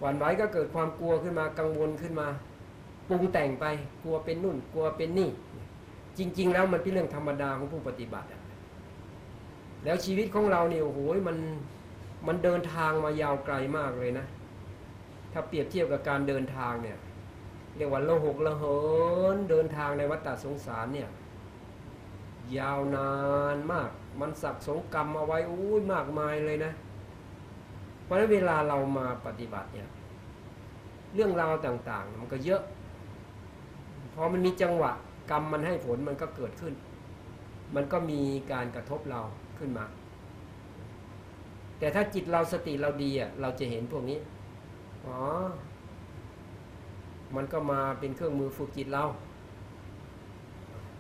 หวั่นไหวก็เกิดความกลัวขึ้นมากังวลขึ้นมาปรุงแต่งไปกลัวเป็นนู่นกลัวเป็นนี่ จริง ๆ แล้วมันเป็นเรื่องธรรมดาของผู้ปฏิบัติแล้วชีวิตของเราเนี่ยโอ้โหมันมันเดินทางมายาวไกลมากเลยนะ ถ้าเปรียบเทียบกับการเดินทางเนี่ยเรียกว่าละหกละเหินเดินทางในวัฏฏะสงสารเนี่ย ยาวนานมาก มันสักสมกรรมเอาไว้อุ้ยมากมายเลยนะ เพราะฉะนั้นเวลาเรามาปฏิบัติเนี่ยเรื่องราวต่าง ๆ มันก็เยอะ พอมันมีจังหวะกรรมมันให้ผลมันก็เกิดขึ้น มันก็มีการกระทบเราขึ้นมา แต่ถ้าจิตเราสติเราดีอะเราจะเห็นพวกนี้ อ๋อ มันก็มาเป็นเครื่องมือฝึกจิตเรา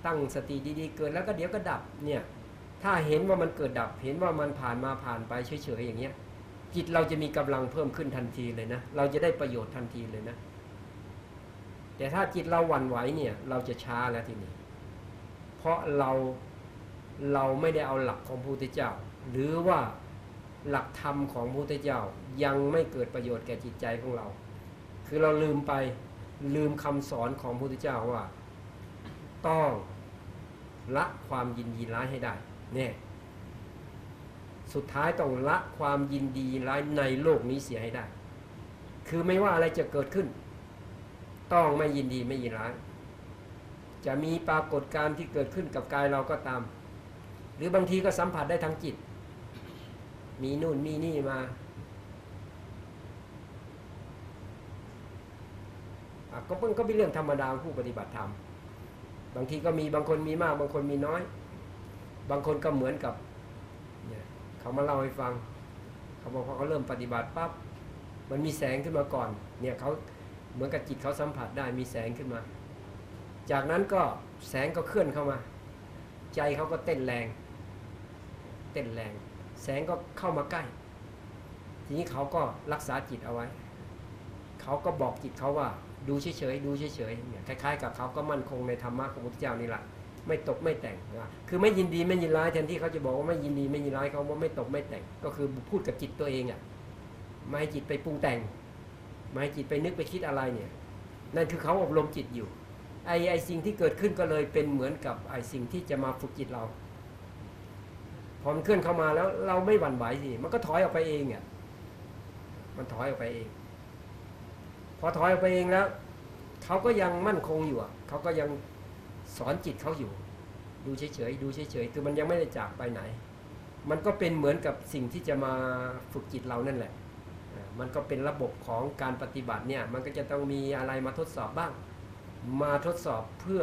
ตั้งสติดีๆ เกิดแล้วก็เดี๋ยวก็ดับเนี่ยถ้าเห็นว่ามันเกิดดับ เห็นว่ามันผ่านมาผ่านไปเฉยๆอย่างเงี้ยจิตเราจะมีกำลังเพิ่มขึ้นทันทีเลยนะ เราจะได้ประโยชน์ทันทีเลยนะ แต่ถ้าจิตเราหวั่นไหวเนี่ย เราจะช้าแล้วทีนี้ เพราะเราเราไม่ได้เอาหลักของพระพุทธเจ้า หรือว่าหลักธรรมของพระพุทธเจ้ายังไม่เกิดประโยชน์แก่จิตใจของเรา คือเราลืมไปลืมคำสอนของพระพุทธเจ้าว่า ต้องละความยินดีร้ายให้ได้เนี่ยสุดท้ายต้องละความยินดีร้ายในโลกนี้เสียให้ได้ คือไม่ว่าอะไรจะเกิดขึ้น ต้องไม่ยินดีไม่ยินร้าย จะมีปรากฏการณ์ที่เกิดขึ้นกับกายเราก็ตาม หรือบางทีก็สัมผัสได้ทางจิต มีนู่นมีนี่มาอะก็เป็นก็เป็นเรื่องธรรมดาของผู้ปฏิบัติธรรม บางทีก็มีบางคนมีมาก บางคนมีน้อย บางคนก็เหมือนกับเนี่ยเขามาเล่าให้ฟัง เขาบอกว่าเขาเริ่มปฏิบัติปั๊บมันมีแสงขึ้นมาก่อนเนี่ยเขาเหมือนกับจิตเขาสัมผัสได้มีแสงขึ้นมา จากนั้นก็แสงก็เคลื่อนเข้ามา ใจเขาก็เต้นแรง เต้นแรง แสงก็เข้ามาใกล้ ทีนี้เขาก็รักษาจิตเอาไว้ เขาก็บอกจิตเขาว่า ดูเฉยๆดูเฉยๆเนี่ยคล้ายๆกับเขาก็มั่นคงในธรรมะของพระพุทธเจ้านี่แหละไม่ตกไม่แต่งนะคือไม่ยินดีไม่ยินร้ายแทนที่เขาจะบอกว่าไม่ยินดีไม่ยินร้ายเขาว่าไม่ตกไม่แต่ง ก็คือพูดกับจิตตัวเองอะไม่ให้จิตไปปรุงแต่ง ไม่ให้จิตไปนึกไปคิดอะไรเนี่ย นั่นคือเขาอบรมจิตอยู่ไอ้ไอ้สิ่งที่เกิดขึ้นก็เลยเป็นเหมือนกับไอ้สิ่งที่จะมาฝึกจิตเราพอมันเคลื่อนเข้ามาแล้วเราไม่หวั่นไหวสิมันก็ถอยออกไปเองอะมันถอยออกไปเอง พอถอยออกไปเองแล้วเขาก็ยังมั่นคงอยู่เขาก็ยังสอนจิตเขาอยู่ ดูเฉยๆดูเฉยๆคือมันยังไม่ได้จากไปไหน มันก็เป็นเหมือนกับสิ่งที่จะมาฝึกจิตเรานั่นแหละ มันก็เป็นระบบของการปฏิบัติเนี่ยมันก็จะต้องมีอะไรมาทดสอบบ้าง มาทดสอบเพื่อ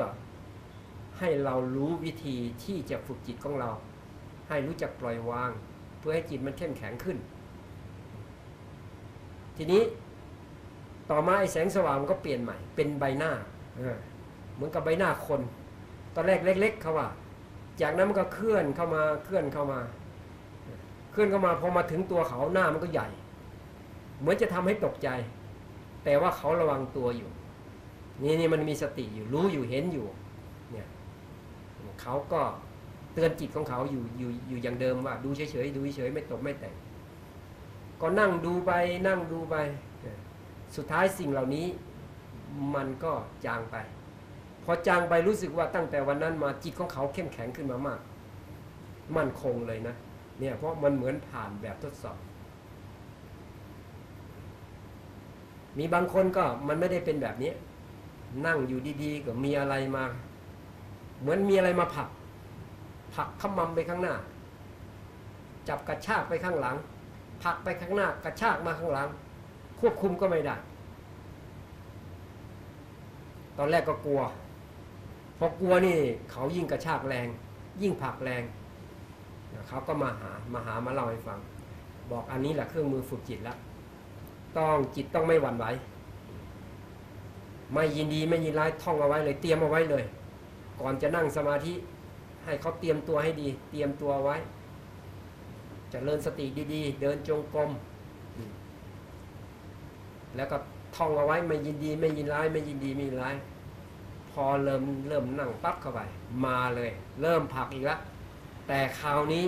ให้เรารู้วิธีที่จะฝึกจิตของเรา ให้รู้จักปล่อยวาง เพื่อให้จิตมันเข้มแข็งขึ้น ทีนี้ ต่อมาไอ้แสงสว่างมันก็เปลี่ยนใหม่ เป็นใบหน้าเหมือนกับใบหน้าคน ตอนแรกเล็ก ๆ เขาว่า จากนั้นมันก็เคลื่อนเข้ามาเคลื่อนเข้ามา เคลื่อนเข้ามาพอมาถึงตัวเขาหน้ามันก็ใหญ่ เหมือนจะทำให้ตกใจ แต่ว่าเขาระวังตัวอยู่ นี่นี่มันมีสติอยู่รู้อยู่เห็นอยู่ เนี่ยเขาก็เตือนจิตของเขาอยู่อยู่อยู่อย่างเดิมว่า ดูเฉยๆดูเฉยๆไม่ตกไม่แต่ง ก็นั่งดูไปนั่งดูไป สุดท้ายสิ่งเหล่านี้มันก็จางไป พอจางไปรู้สึกว่าตั้งแต่วันนั้นมาจิตของเขาเข้มแข็งขึ้นมามาก มั่นคงเลยนะเนี่ยเพราะมันเหมือนผ่านแบบทดสอบ มีบางคนก็มันไม่ได้เป็นแบบนี้ นั่งอยู่ดีๆ ก็มีอะไรมา เหมือนมีอะไรมาผลักผลักขมำไปข้างหน้า จับกระชากไปข้างหลังผลักไปข้างหน้ากระชากมาข้างหลัง ควบคุมก็ไม่ได้ ตอนแรกก็กลัว พอกลัวนี่เขายิ่งกระชากแรง ยิ่งผลักแรงเขาก็มาหามาหามาเล่าให้ฟัง บอกอันนี้แหละเครื่องมือฝึกจิตแล้วต้องจิตต้องไม่หวั่นไหวไม่ยินดีไม่ยินร้ายท่องเอาไว้เลย เตรียมเอาไว้เลย ก่อนจะนั่งสมาธิ ให้เขาเตรียมตัวให้ดี เตรียมตัวไว้จเจริญสติดีๆ เดินจงกรมอืม แล้วก็ท่องเอาไว้ไม่ยินดีไม่ยินร้ายไม่ยินดีไม่ยินร้าย พอเริ่มเริ่มนั่งปั๊บเข้าไป มาเลย เริ่มผลักอีกแล้วแต่คราวนี้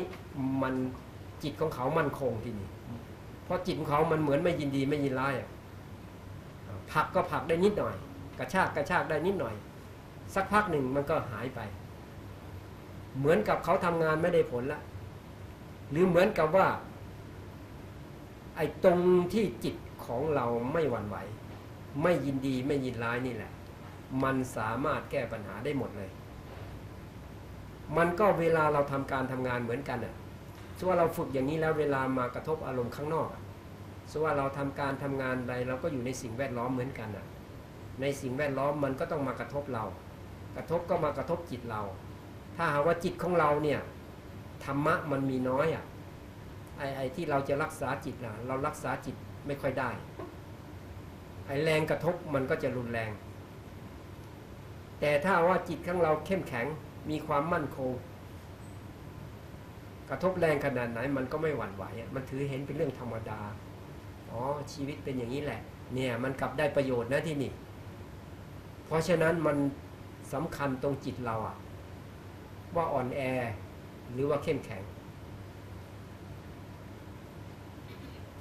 มันจิตของเขามั่นคงทีนี้เพราะจิตของเขามันเหมือนไม่ยินดีไม่ยินร้ายผลักก็ผลักได้นิดหน่อย กระชากกระชากได้นิดหน่อย สักพักหนึ่งมันก็หายไป เหมือนกับเขาทำงานไม่ได้ผลละหรือเหมือนกับว่าไอ้ตรงที่จิต ของเราไม่หวั่นไหว ไม่ยินดีไม่ยินร้ายนี่แหละ มันสามารถแก้ปัญหาได้หมดเลย มันก็เวลาเราทำการทำงานเหมือนกันอะสว่าเราฝึกอย่างนี้แล้วเวลามากระทบอารมณ์ข้างนอกอะสว่าเราทำการทำงานใดเราก็อยู่ในสิ่งแวดล้อมเหมือนกันอะ ในสิ่งแวดล้อมมันก็ต้องมากระทบเรา กระทบก็มากระทบจิตเรา ถ้าหากว่าจิตของเราเนี่ยธรรมะมันมีน้อยอะไอ้ไอ้ที่เราจะรักษาจิตนะเรารักษาจิต ไม่ค่อยได้ไอแรงกระทบมันก็จะรุนแรง แต่ถ้าว่าจิตของเราเข้มแข็งมีความมั่นคง กระทบแรงขนาดไหนมันก็ไม่หวั่นไหวมันถือเห็นเป็นเรื่องธรรมดาอ๋อชีวิตเป็นอย่างนี้แหละ เนี่ยมันกลับได้ประโยชน์นะที่นี่ เพราะฉะนั้นมันสำคัญตรงจิตเราอะว่าอ่อนแอหรือว่าเข้มแข็ง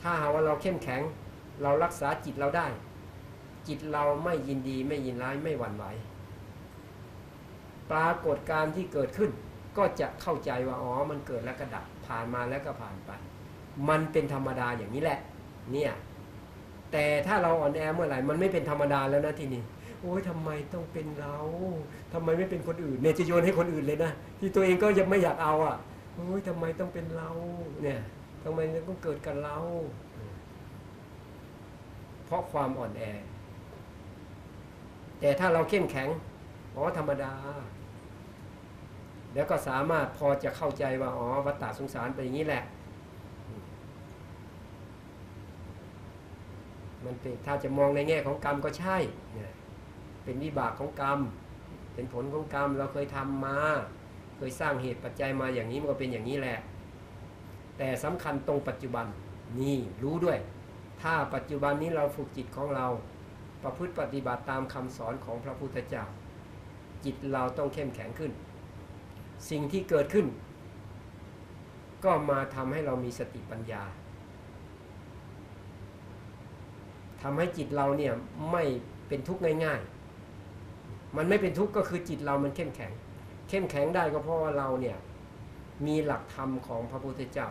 ถ้าหากว่าเราเข้มแข็ง เรารักษาจิตเราได้ จิตเราไม่ยินดีไม่ยินร้ายไม่หวั่นไหว ปรากฏการที่เกิดขึ้น ก็จะเข้าใจว่าอ๋อมันเกิดแล้วก็ดับผ่านมาแล้วก็ผ่านไป มันเป็นธรรมดาอย่างนี้แหละ เนี่ยแต่ถ้าเราอ่อนแอเมื่อไหร่มันไม่เป็นธรรมดาแล้วนะทีนี้โอ้ยทำไมต้องเป็นเราทำไมไม่เป็นคนอื่นเนี่ยจะโยนให้คนอื่นเลยนะที่ตัวเองก็ยังไม่อยากเอาอะโอ้ยทำไมต้องเป็นเราเนี่ยำไมต้องเกิดกับเรา เพราะความอ่อนแอ แต่ถ้าเราเข้มแข็งอ๋อธรรมดา แล้วก็สามารถพอจะเข้าใจว่าอ๋อวัฏฏะสงสารเป็นอย่างนี้แหละ มันเป็นถ้าจะมองในแง่ของกรรมก็ใช่ เป็นวิบากของกรรม เป็นผลของกรรมเราเคยทำมา เคยสร้างเหตุปัจจัยมาอย่างนี้มันก็เป็นอย่างนี้แหละ แต่สำคัญตรงปัจจุบันนี่รู้ด้วย ถ้าปัจจุบันนี้เราฝึกจิตของเรา ประพฤติปฏิบัติตามคำสอนของพระพุทธเจ้า จิตเราต้องเข้มแข็งขึ้น สิ่งที่เกิดขึ้น ก็มาทำให้เรามีสติปัญญาทำให้จิตเราเนี่ยไม่เป็นทุกข์ง่ายๆ มันไม่เป็นทุกข์ก็คือจิตเรามันเข้มแข็ง เข้มแข็งได้ก็เพราะว่าเราเนี่ยมีหลักธรรมของพระพุทธเจ้า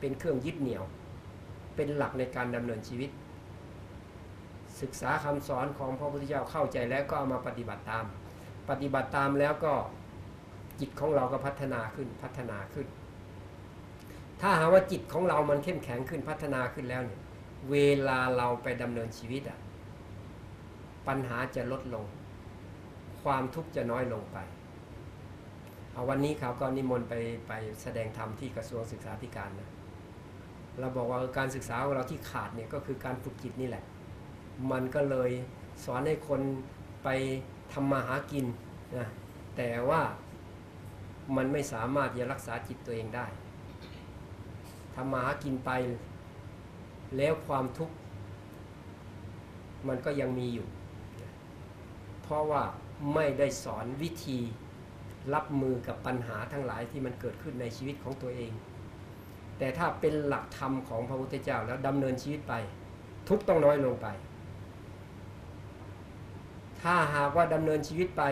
เป็นเครื่องยึดเหนี่ยว เป็นหลักในการดำเนินชีวิต ศึกษาคำสอนของพระพุทธเจ้าเข้าใจแล้วก็เอามาปฏิบัติตาม ปฏิบัติตามแล้วก็จิตของเราก็พัฒนาขึ้นพัฒนาขึ้น ถ้าหากว่าจิตของเรามันเข้มแข็งขึ้นพัฒนาขึ้นแล้วเนี่ยเวลาเราไปดำเนินชีวิตอะปัญหาจะลดลง ความทุกข์จะน้อยลงไปเอาวันนี้ครับก็นิมนต์ไปไปแสดงธรรมที่กระทรวงศึกษาธิการนะ เราบอกว่าการศึกษาของเราที่ขาดเนี่ยก็คือการฝึกจิตนี่แหละ มันก็เลยสอนให้คนไปทำมาหากินนะแต่ว่ามันไม่สามารถจะรักษาจิตตัวเองได้ทำมาหากินไป แล้วความทุกข์มันก็ยังมีอยู่ เพราะว่าไม่ได้สอนวิธีรับมือกับปัญหาทั้งหลายที่มันเกิดขึ้นในชีวิตของตัวเอง แต่ถ้าเป็นหลักธรรมของพระพุทธเจ้าแล้วดำเนินชีวิตไป ทุกต้องน้อยลงไป ถ้าหากว่าดำเนินชีวิตไป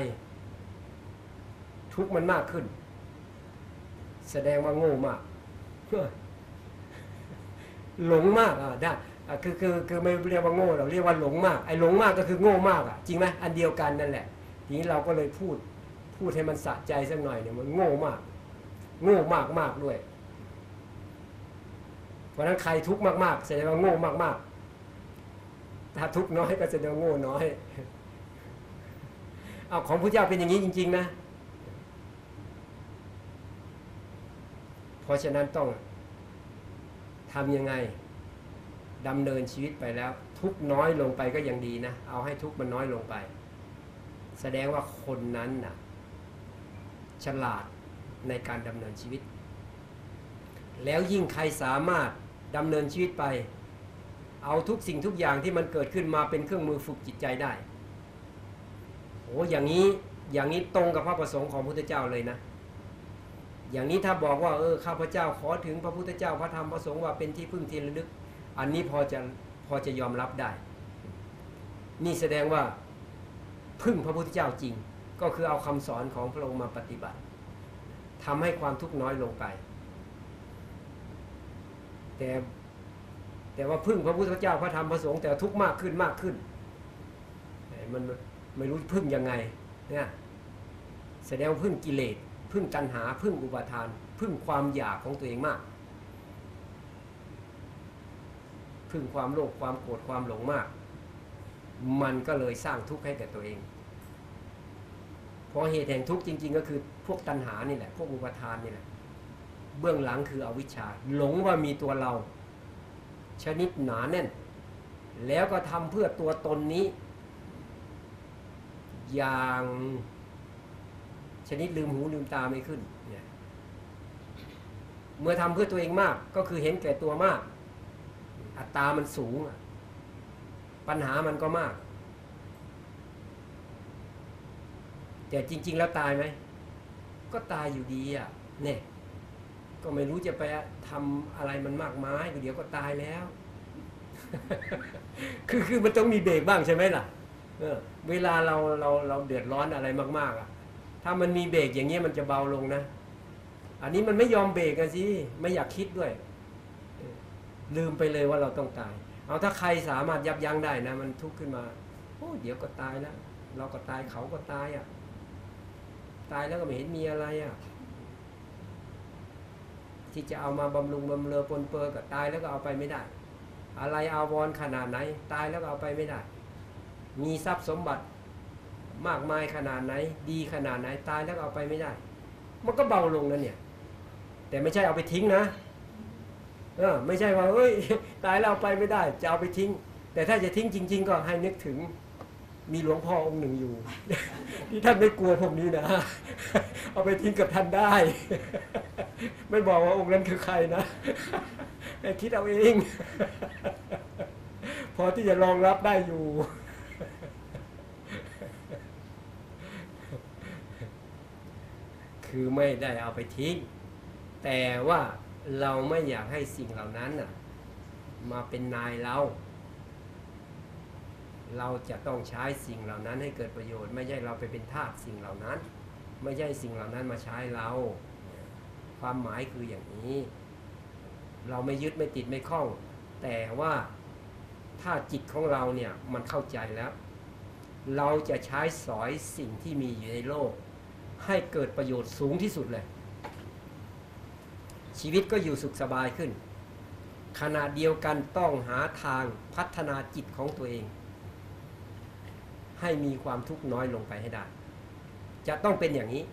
ทุกมันมากขึ้น แสดงว่าโง่มากหลงมากอะได้อะคือคือคือไม่เรียกว่าโง่เราเรียกว่าหลงมากไอ้หลงมากก็คือโง่มากอะจริงไหมอันเดียวกันนั่นแหละทีนี้เราก็เลยพูดพูดให้มันสะใจสักหน่อยเนี่ยมันโง่มาก โง่มากมากด้วย เพราะนั้นใครทุกข์มากๆแสดงว่าโง่มากๆ ถ้าทุกข์น้อยก็แสดงว่าโง่น้อยเอาของพระเจ้าเป็นอย่างนี้จริง ๆ นะ เพราะฉะนั้นต้องทำยังไงดำเนินชีวิตไปแล้ว ทุกข์น้อยลงไปก็ยังดีนะ เอาให้ทุกข์มันน้อยลงไป แสดงว่าคนนั้นน่ะฉลาดในการดำเนินชีวิต แล้วยิ่งใครสามารถ ดำเนินชีวิตไป เอาทุกสิ่งทุกอย่างที่มันเกิดขึ้นมาเป็นเครื่องมือฝึกจิตใจได้โอ้อย่างนี้อย่างนี้ตรงกับพระประสงค์ของพระพุทธเจ้าเลยนะ อย่างนี้ถ้าบอกว่าเออข้าพเจ้าขอถึงพระพุทธเจ้าพระธรรมพระสงฆ์ว่าเป็นที่พึ่งที่ระลึก อันนี้พอจะพอจะยอมรับได้ นี่แสดงว่าพึ่งพระพุทธเจ้าจริง ก็คือเอาคำสอนของพระองค์มาปฏิบัติทำให้ความทุกข์น้อยลงไป แต่แต่ว่าพึ่งพระพุทธเจ้าพระธรรมพระสงฆ์แต่ทุกข์มากขึ้นมากขึ้น มันไม่รู้พึ่งยังไงเนี่ยแสดงพึ่งกิเลสพึ่งตัณหาพึ่งอุปาทาน พึ่งความอยากของตัวเองมาก พึ่งความโลภความโกรธความหลงมาก มันก็เลยสร้างทุกข์ให้แก่ตัวเองเพราะเหตุแห่งทุกข์จริง ๆ ก็คือพวกตัณหานี่แหละพวกอุปาทานนี่แหละ เบื้องหลังคืออวิชชา หลงว่ามีตัวเรา ชนิดหนาแน่น แล้วก็ทำเพื่อตัวตนนี้ อย่างชนิดลืมหูลืมตาไม่ขึ้นเนี่ยเมื่อทำเพื่อตัวเองมากก็คือเห็นแก่ตัวมาก อัตรามันสูง ปัญหามันก็มาก แต่จริง ๆ แล้วตายไหม ก็ตายอยู่ดีอะเนี่ย ก็ไม่รู้จะไปทำอะไรมันมากมายเดี๋ยวก็ตายแล้ว คือคือมันต้องมีเบรกบ้างใช่ไหมล่ะเออเวลาเราเราเราเดือดร้อนอะไรมาก ๆ อะ ถ้ามันมีเบรกอย่างเงี้ยมันจะเบาลงนะ อันนี้มันไม่ยอมเบรกกันสิไม่อยากคิดด้วย ลืมไปเลยว่าเราต้องตาย เอาถ้าใครสามารถยับยั้งได้นะ มันทุกข์ขึ้นมาโอ้เดี๋ยวก็ตายแล้วเราก็ตายเขาก็ตายอะ ตายแล้วก็ไม่เห็นมีอะไรอะ ที่จะเอามาบำรุงบำเรอปนเปื้อก็ตายแล้วก็เอาไปไม่ได้ อะไรอาวรณ์ขนาดไหน ตายแล้วก็เอาไปไม่ได้ มีทรัพย์สมบัติมากมายขนาดไหน ดีขนาดไหนตายแล้วก็เอาไปไม่ได้ มันก็เบาลงนะเนี่ย แต่ไม่ใช่เอาไปทิ้งนะเออไม่ใช่ว่าเอ้ย ตายแล้วเอาไปไม่ได้ จะเอาไปทิ้ง แต่ถ้าจะทิ้งจริง ๆ ก็ให้นึกถึง มีหลวงพ่อองค์หนึ่งอยู่ ที่ท่านไม่กลัวพวกนี้นะ เอาไปทิ้งกับท่านได้ ไม่บอกว่าองค์นั้นคือใครนะให้คิดเอาเอง พอที่จะรองรับได้อยู่ คือไม่ได้เอาไปทิ้ง แต่ว่าเราไม่อยากให้สิ่งเหล่านั้นน่ะ มาเป็นนายเรา เราจะต้องใช้สิ่งเหล่านั้นให้เกิดประโยชน์ ไม่ใช่เราไปเป็นทาสสิ่งเหล่านั้น ไม่ใช่สิ่งเหล่านั้นมาใช้เรา ความหมายคืออย่างนี้ เราไม่ยึดไม่ติดไม่คล้อง แต่ว่าถ้าจิตของเราเนี่ยมันเข้าใจแล้ว เราจะใช้สอยสิ่งที่มีอยู่ในโลก ให้เกิดประโยชน์สูงที่สุดเลย ชีวิตก็อยู่สุขสบายขึ้น ขณะเดียวกันต้องหาทางพัฒนาจิตของตัวเอง ให้มีความทุกข์น้อยลงไปให้ได้ จะต้องเป็นอย่างนี้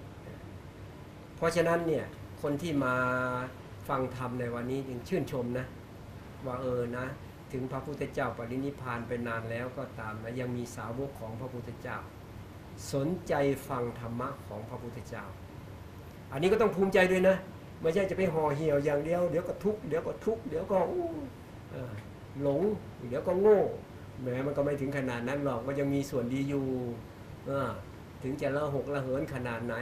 เพราะฉะนั้นเนี่ยคนที่มาฟังธรรมในวันนี้จึงชื่นชมนะว่าเออนะ ถึงพระพุทธเจ้าปรินิพพานไปนานแล้วก็ตามนะยังมีสาวกของพระพุทธเจ้า สนใจฟังธรรมะของพระพุทธเจ้า อันนี้ก็ต้องภูมิใจด้วยนะไม่ใช่จะไปห่อเหี่ยวอย่างเดียว เดี๋ยวก็ทุกข์เดี๋ยวก็ทุกข์เดี๋ยวก็หลง เดี๋ยวก็โง่ แม้มันก็ไม่ถึงขนาดนั้นหรอกมันยังมีส่วนดีอยู่ถึงจะละหกละเหินขนาดไหน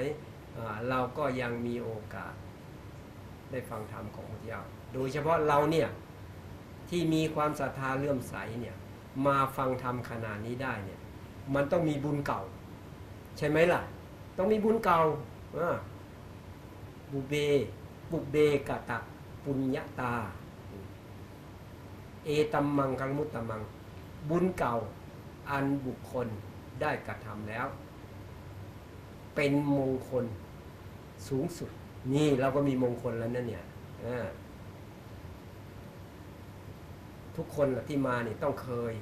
เราก็ยังมีโอกาสได้ฟังธรรมของพระเจ้าโดยเฉพาะเราเนี่ยที่มีความศรัทธาเลื่อมใสเนี่ยมาฟังธรรมขนาดนี้ได้เนี่ยมันต้องมีบุญเก่า ใช่ไหมล่ะ ต้องมีบุญเก่าบุเบบุเบกะตะปุญญาตา เอตัมมังคังมุตตมัง บุญเก่าอันบุคคลได้กระทำแล้ว เป็นมงคลสูงสุด นี่เราก็มีมงคลแล้วนะเนี่ยทุกคนที่มาเนี่ยต้องเคย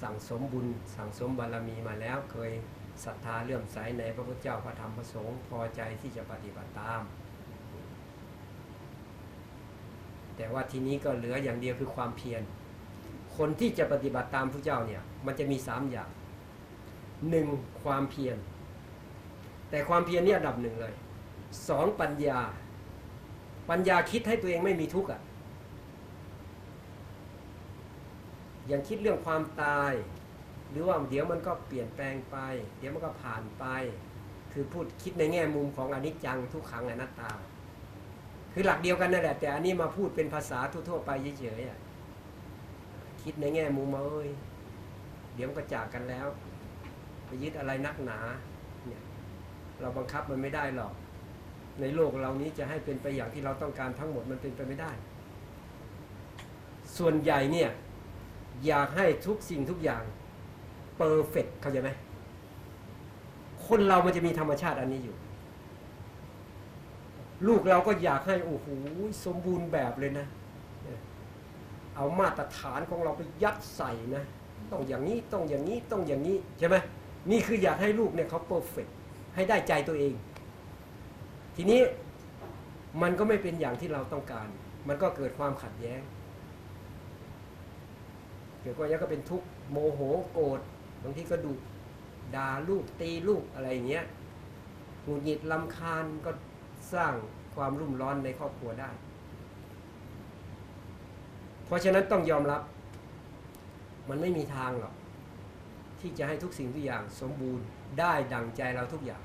สั่งสมบุญ สั่งสมบารมีมาแล้ว เคยศรัทธาเลื่อมใสในพระพุทธเจ้าพระธรรมพระสงฆ์พอใจที่จะปฏิบัติตาม แต่ว่าทีนี้ก็เหลืออย่างเดียวคือความเพียร คนที่จะปฏิบัติตามพระเจ้าเนี่ย มันจะมีสามอย่างหนึ่งความเพียร แต่ความเพียรนี่อันดับหนึ่งเลยสองปัญญา ปัญญาคิดให้ตัวเองไม่มีทุกข์อะอย่างคิดเรื่องความตาย หรือว่าเดี๋ยวมันก็เปลี่ยนแปลงไป เดี๋ยวมันก็ผ่านไป คือพูดคิดในแง่มุมของอนิจจังทุกขังอนัตตา คือหลักเดียวกันนั่นแหละแต่อันนี้มาพูดเป็นภาษาทั่วๆไปเฉยๆอะ คิดในแง่มุมเอ้ยเดี๋ยวมันก็จากกันแล้วไปยึดอะไรนักหนาเนี่ยเราบังคับมันไม่ได้หรอก ในโลกเรานี้จะให้เป็นไปอย่างที่เราต้องการทั้งหมดมันเป็นไปไม่ได้ ส่วนใหญ่เนี่ยอยากให้ทุกสิ่งทุกอย่างเปอร์เฟกเข้าใจไหมคนเรามันจะมีธรรมชาติอันนี้อยู่ ลูกเราก็อยากให้โอ้โหสมบูรณ์แบบเลยนะ เอามาตรฐานของเราไปยัดใส่นะ ต้องอย่างนี้ต้องอย่างนี้ต้องอย่างนี้ใช่ไหมนี่คืออยากให้ลูกเนี่ยเขาเปอร์เฟกให้ได้ใจตัวเอง ทีนี้มันก็ไม่เป็นอย่างที่เราต้องการ มันก็เกิดความขัดแย้ง เกิดความขัดแย้งก็เป็นทุกข์โมโหโกรธบางทีก็ดุด่าลูกตีลูกอะไรเงี้ยหงุดหงิดลำคาญก็สร้างความรุ่มร้อนในครอบครัวได้ ราะฉะนั้นต้องยอมรับ มันไม่มีทางหรอกที่จะให้ทุกสิ่งทุกอย่างสมบูรณ์ได้ดังใจเราทุกอย่าง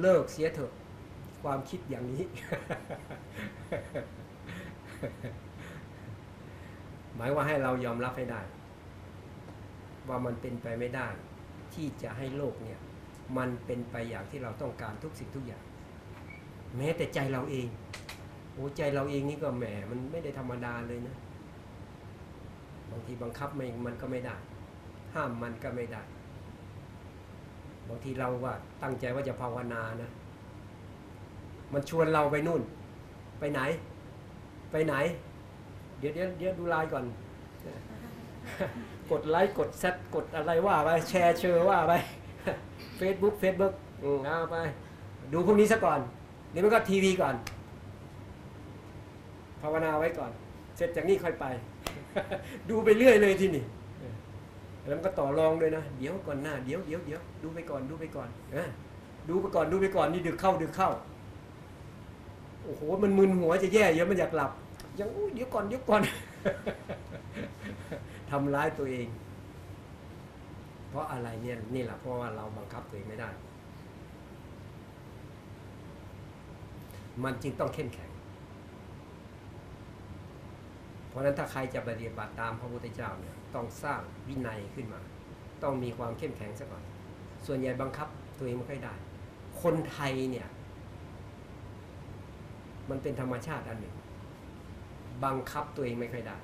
เลิกเสียเถอะความคิดอย่างนี้ หมายว่าให้เรายอมรับให้ได้ ว่ามันเป็นไปไม่ได้ ที่จะให้โลกเนี่ย มันเป็นไปอย่างที่เราต้องการทุกสิ่งทุกอย่าง แม้แต่ใจเราเองโอ้ใจเราเองนี่ก็แหมมันไม่ได้ธรรมดาเลยนะ บางทีบังคับมันมันก็ไม่ได้ ห้ามมันก็ไม่ได้ บางทีเราว่าตั้งใจว่าจะภาวนานะ มันชวนเราไปนู่น ไปไหน ไปไหน เดี๋ยวเดี๋ยวเดี๋ยวดูไลน์ก่อน กดไลค์กดแซดกดอะไรว่าไปแชร์เชอร์ว่าไป Facebook Facebook อืมเอาไป ดูพวกนี้ซะก่อน เดี๋ยวมันก็ทีวีก่อน ภาวนาไว้ก่อน เสร็จจากนี้ค่อยไป ดูไปเรื่อยเลยที่นี่แล้วมันก็ต่อรองด้วยนะเดี๋ยวก่อนหน้าเดี๋ยวเดี๋ยวเดี๋ยวดูไปก่อนดูไปก่อนอดูไปก่อนดูไปก่อนนี่ดึกเข้าดึกเข้าโอ้โหมันมึนหัวจะแย่เยอะมันอยากหลับยังเดี๋ยวก่อนเดี๋ยวก่อนทำร้ายตัวเอง เพราะอะไรเนี่ยนี่แหละเพราะว่าเราบังคับตัวเองไม่ได้ มันจึงต้องเข้มแข็ง เพราะฉะนั้นถ้าใครจะปฏิบัติตามพระพุทธเจ้าเนี่ยต้องสร้างวินัยขึ้นมา ต้องมีความเข้มแข็งซะก่อน ส่วนใหญ่บังคับตัวเองไม่ค่อยได้ คนไทยเนี่ย มันเป็นธรรมชาติอันหนึ่ง บังคับตัวเองไม่ค่อยได้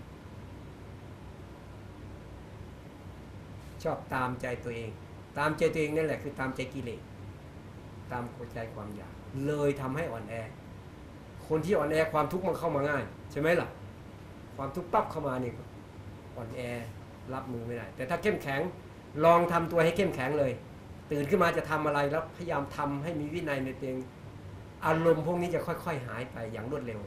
ชอบตามใจตัวเอง ตามใจตัวเองนั่นแหละคือตามใจกิเลสตามใจความอยาก เลยทำให้อ่อนแอ คนที่อ่อนแอความทุกข์มันเข้ามาง่าย ใช่ไหมล่ะ ความทุกข์ปั๊บเข้ามานี่อ่อนแอรับมือไม่ได้ แต่ถ้าเข้มแข็งลองทำตัวให้เข้มแข็งเลย ตื่นขึ้นมาจะทำอะไรแล้วพยายามทำให้มีวินัยในตัวเองอารมณ์พวกนี้จะค่อย ๆ หายไปอย่างรวดเร็ว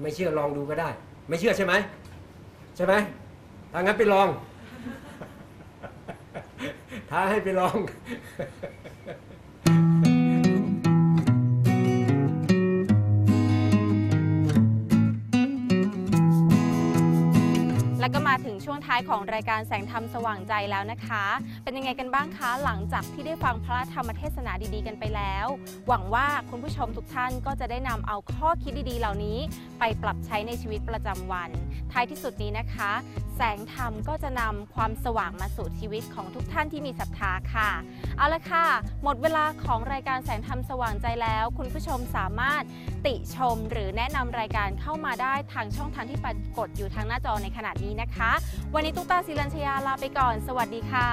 ไม่เชื่อลองดูก็ได้ ไม่เชื่อใช่ไหมใช่ไหมถ้างั้นไปลองท้าให้ไปลอง แล้วก็มาถึงช่วงท้ายของรายการแสงธรรมสว่างใจแล้วนะคะ เป็นยังไงกันบ้างคะ หลังจากที่ได้ฟังพระธรรมเทศนาดีๆ กันไปแล้ว หวังว่าคุณผู้ชมทุกท่านก็จะได้นำเอาข้อคิดดีๆ เหล่านี้ ไปปรับใช้ในชีวิตประจำวัน ท้ายที่สุดนี้นะคะ แสงธรรมก็จะนำความสว่างมาสู่ชีวิตของทุกท่านที่มีศรัทธาค่ะ เอาละค่ะ หมดเวลาของรายการแสงธรรมสว่างใจแล้ว คุณผู้ชมสามารถติชมหรือแนะนำรายการเข้ามาได้ทางช่องทางที่ปรากฏอยู่ทางหน้าจอในขณะนี้นะคะ วันนี้ตุ๊กตาศิลัญชยาลาไปก่อน สวัสดีค่ะ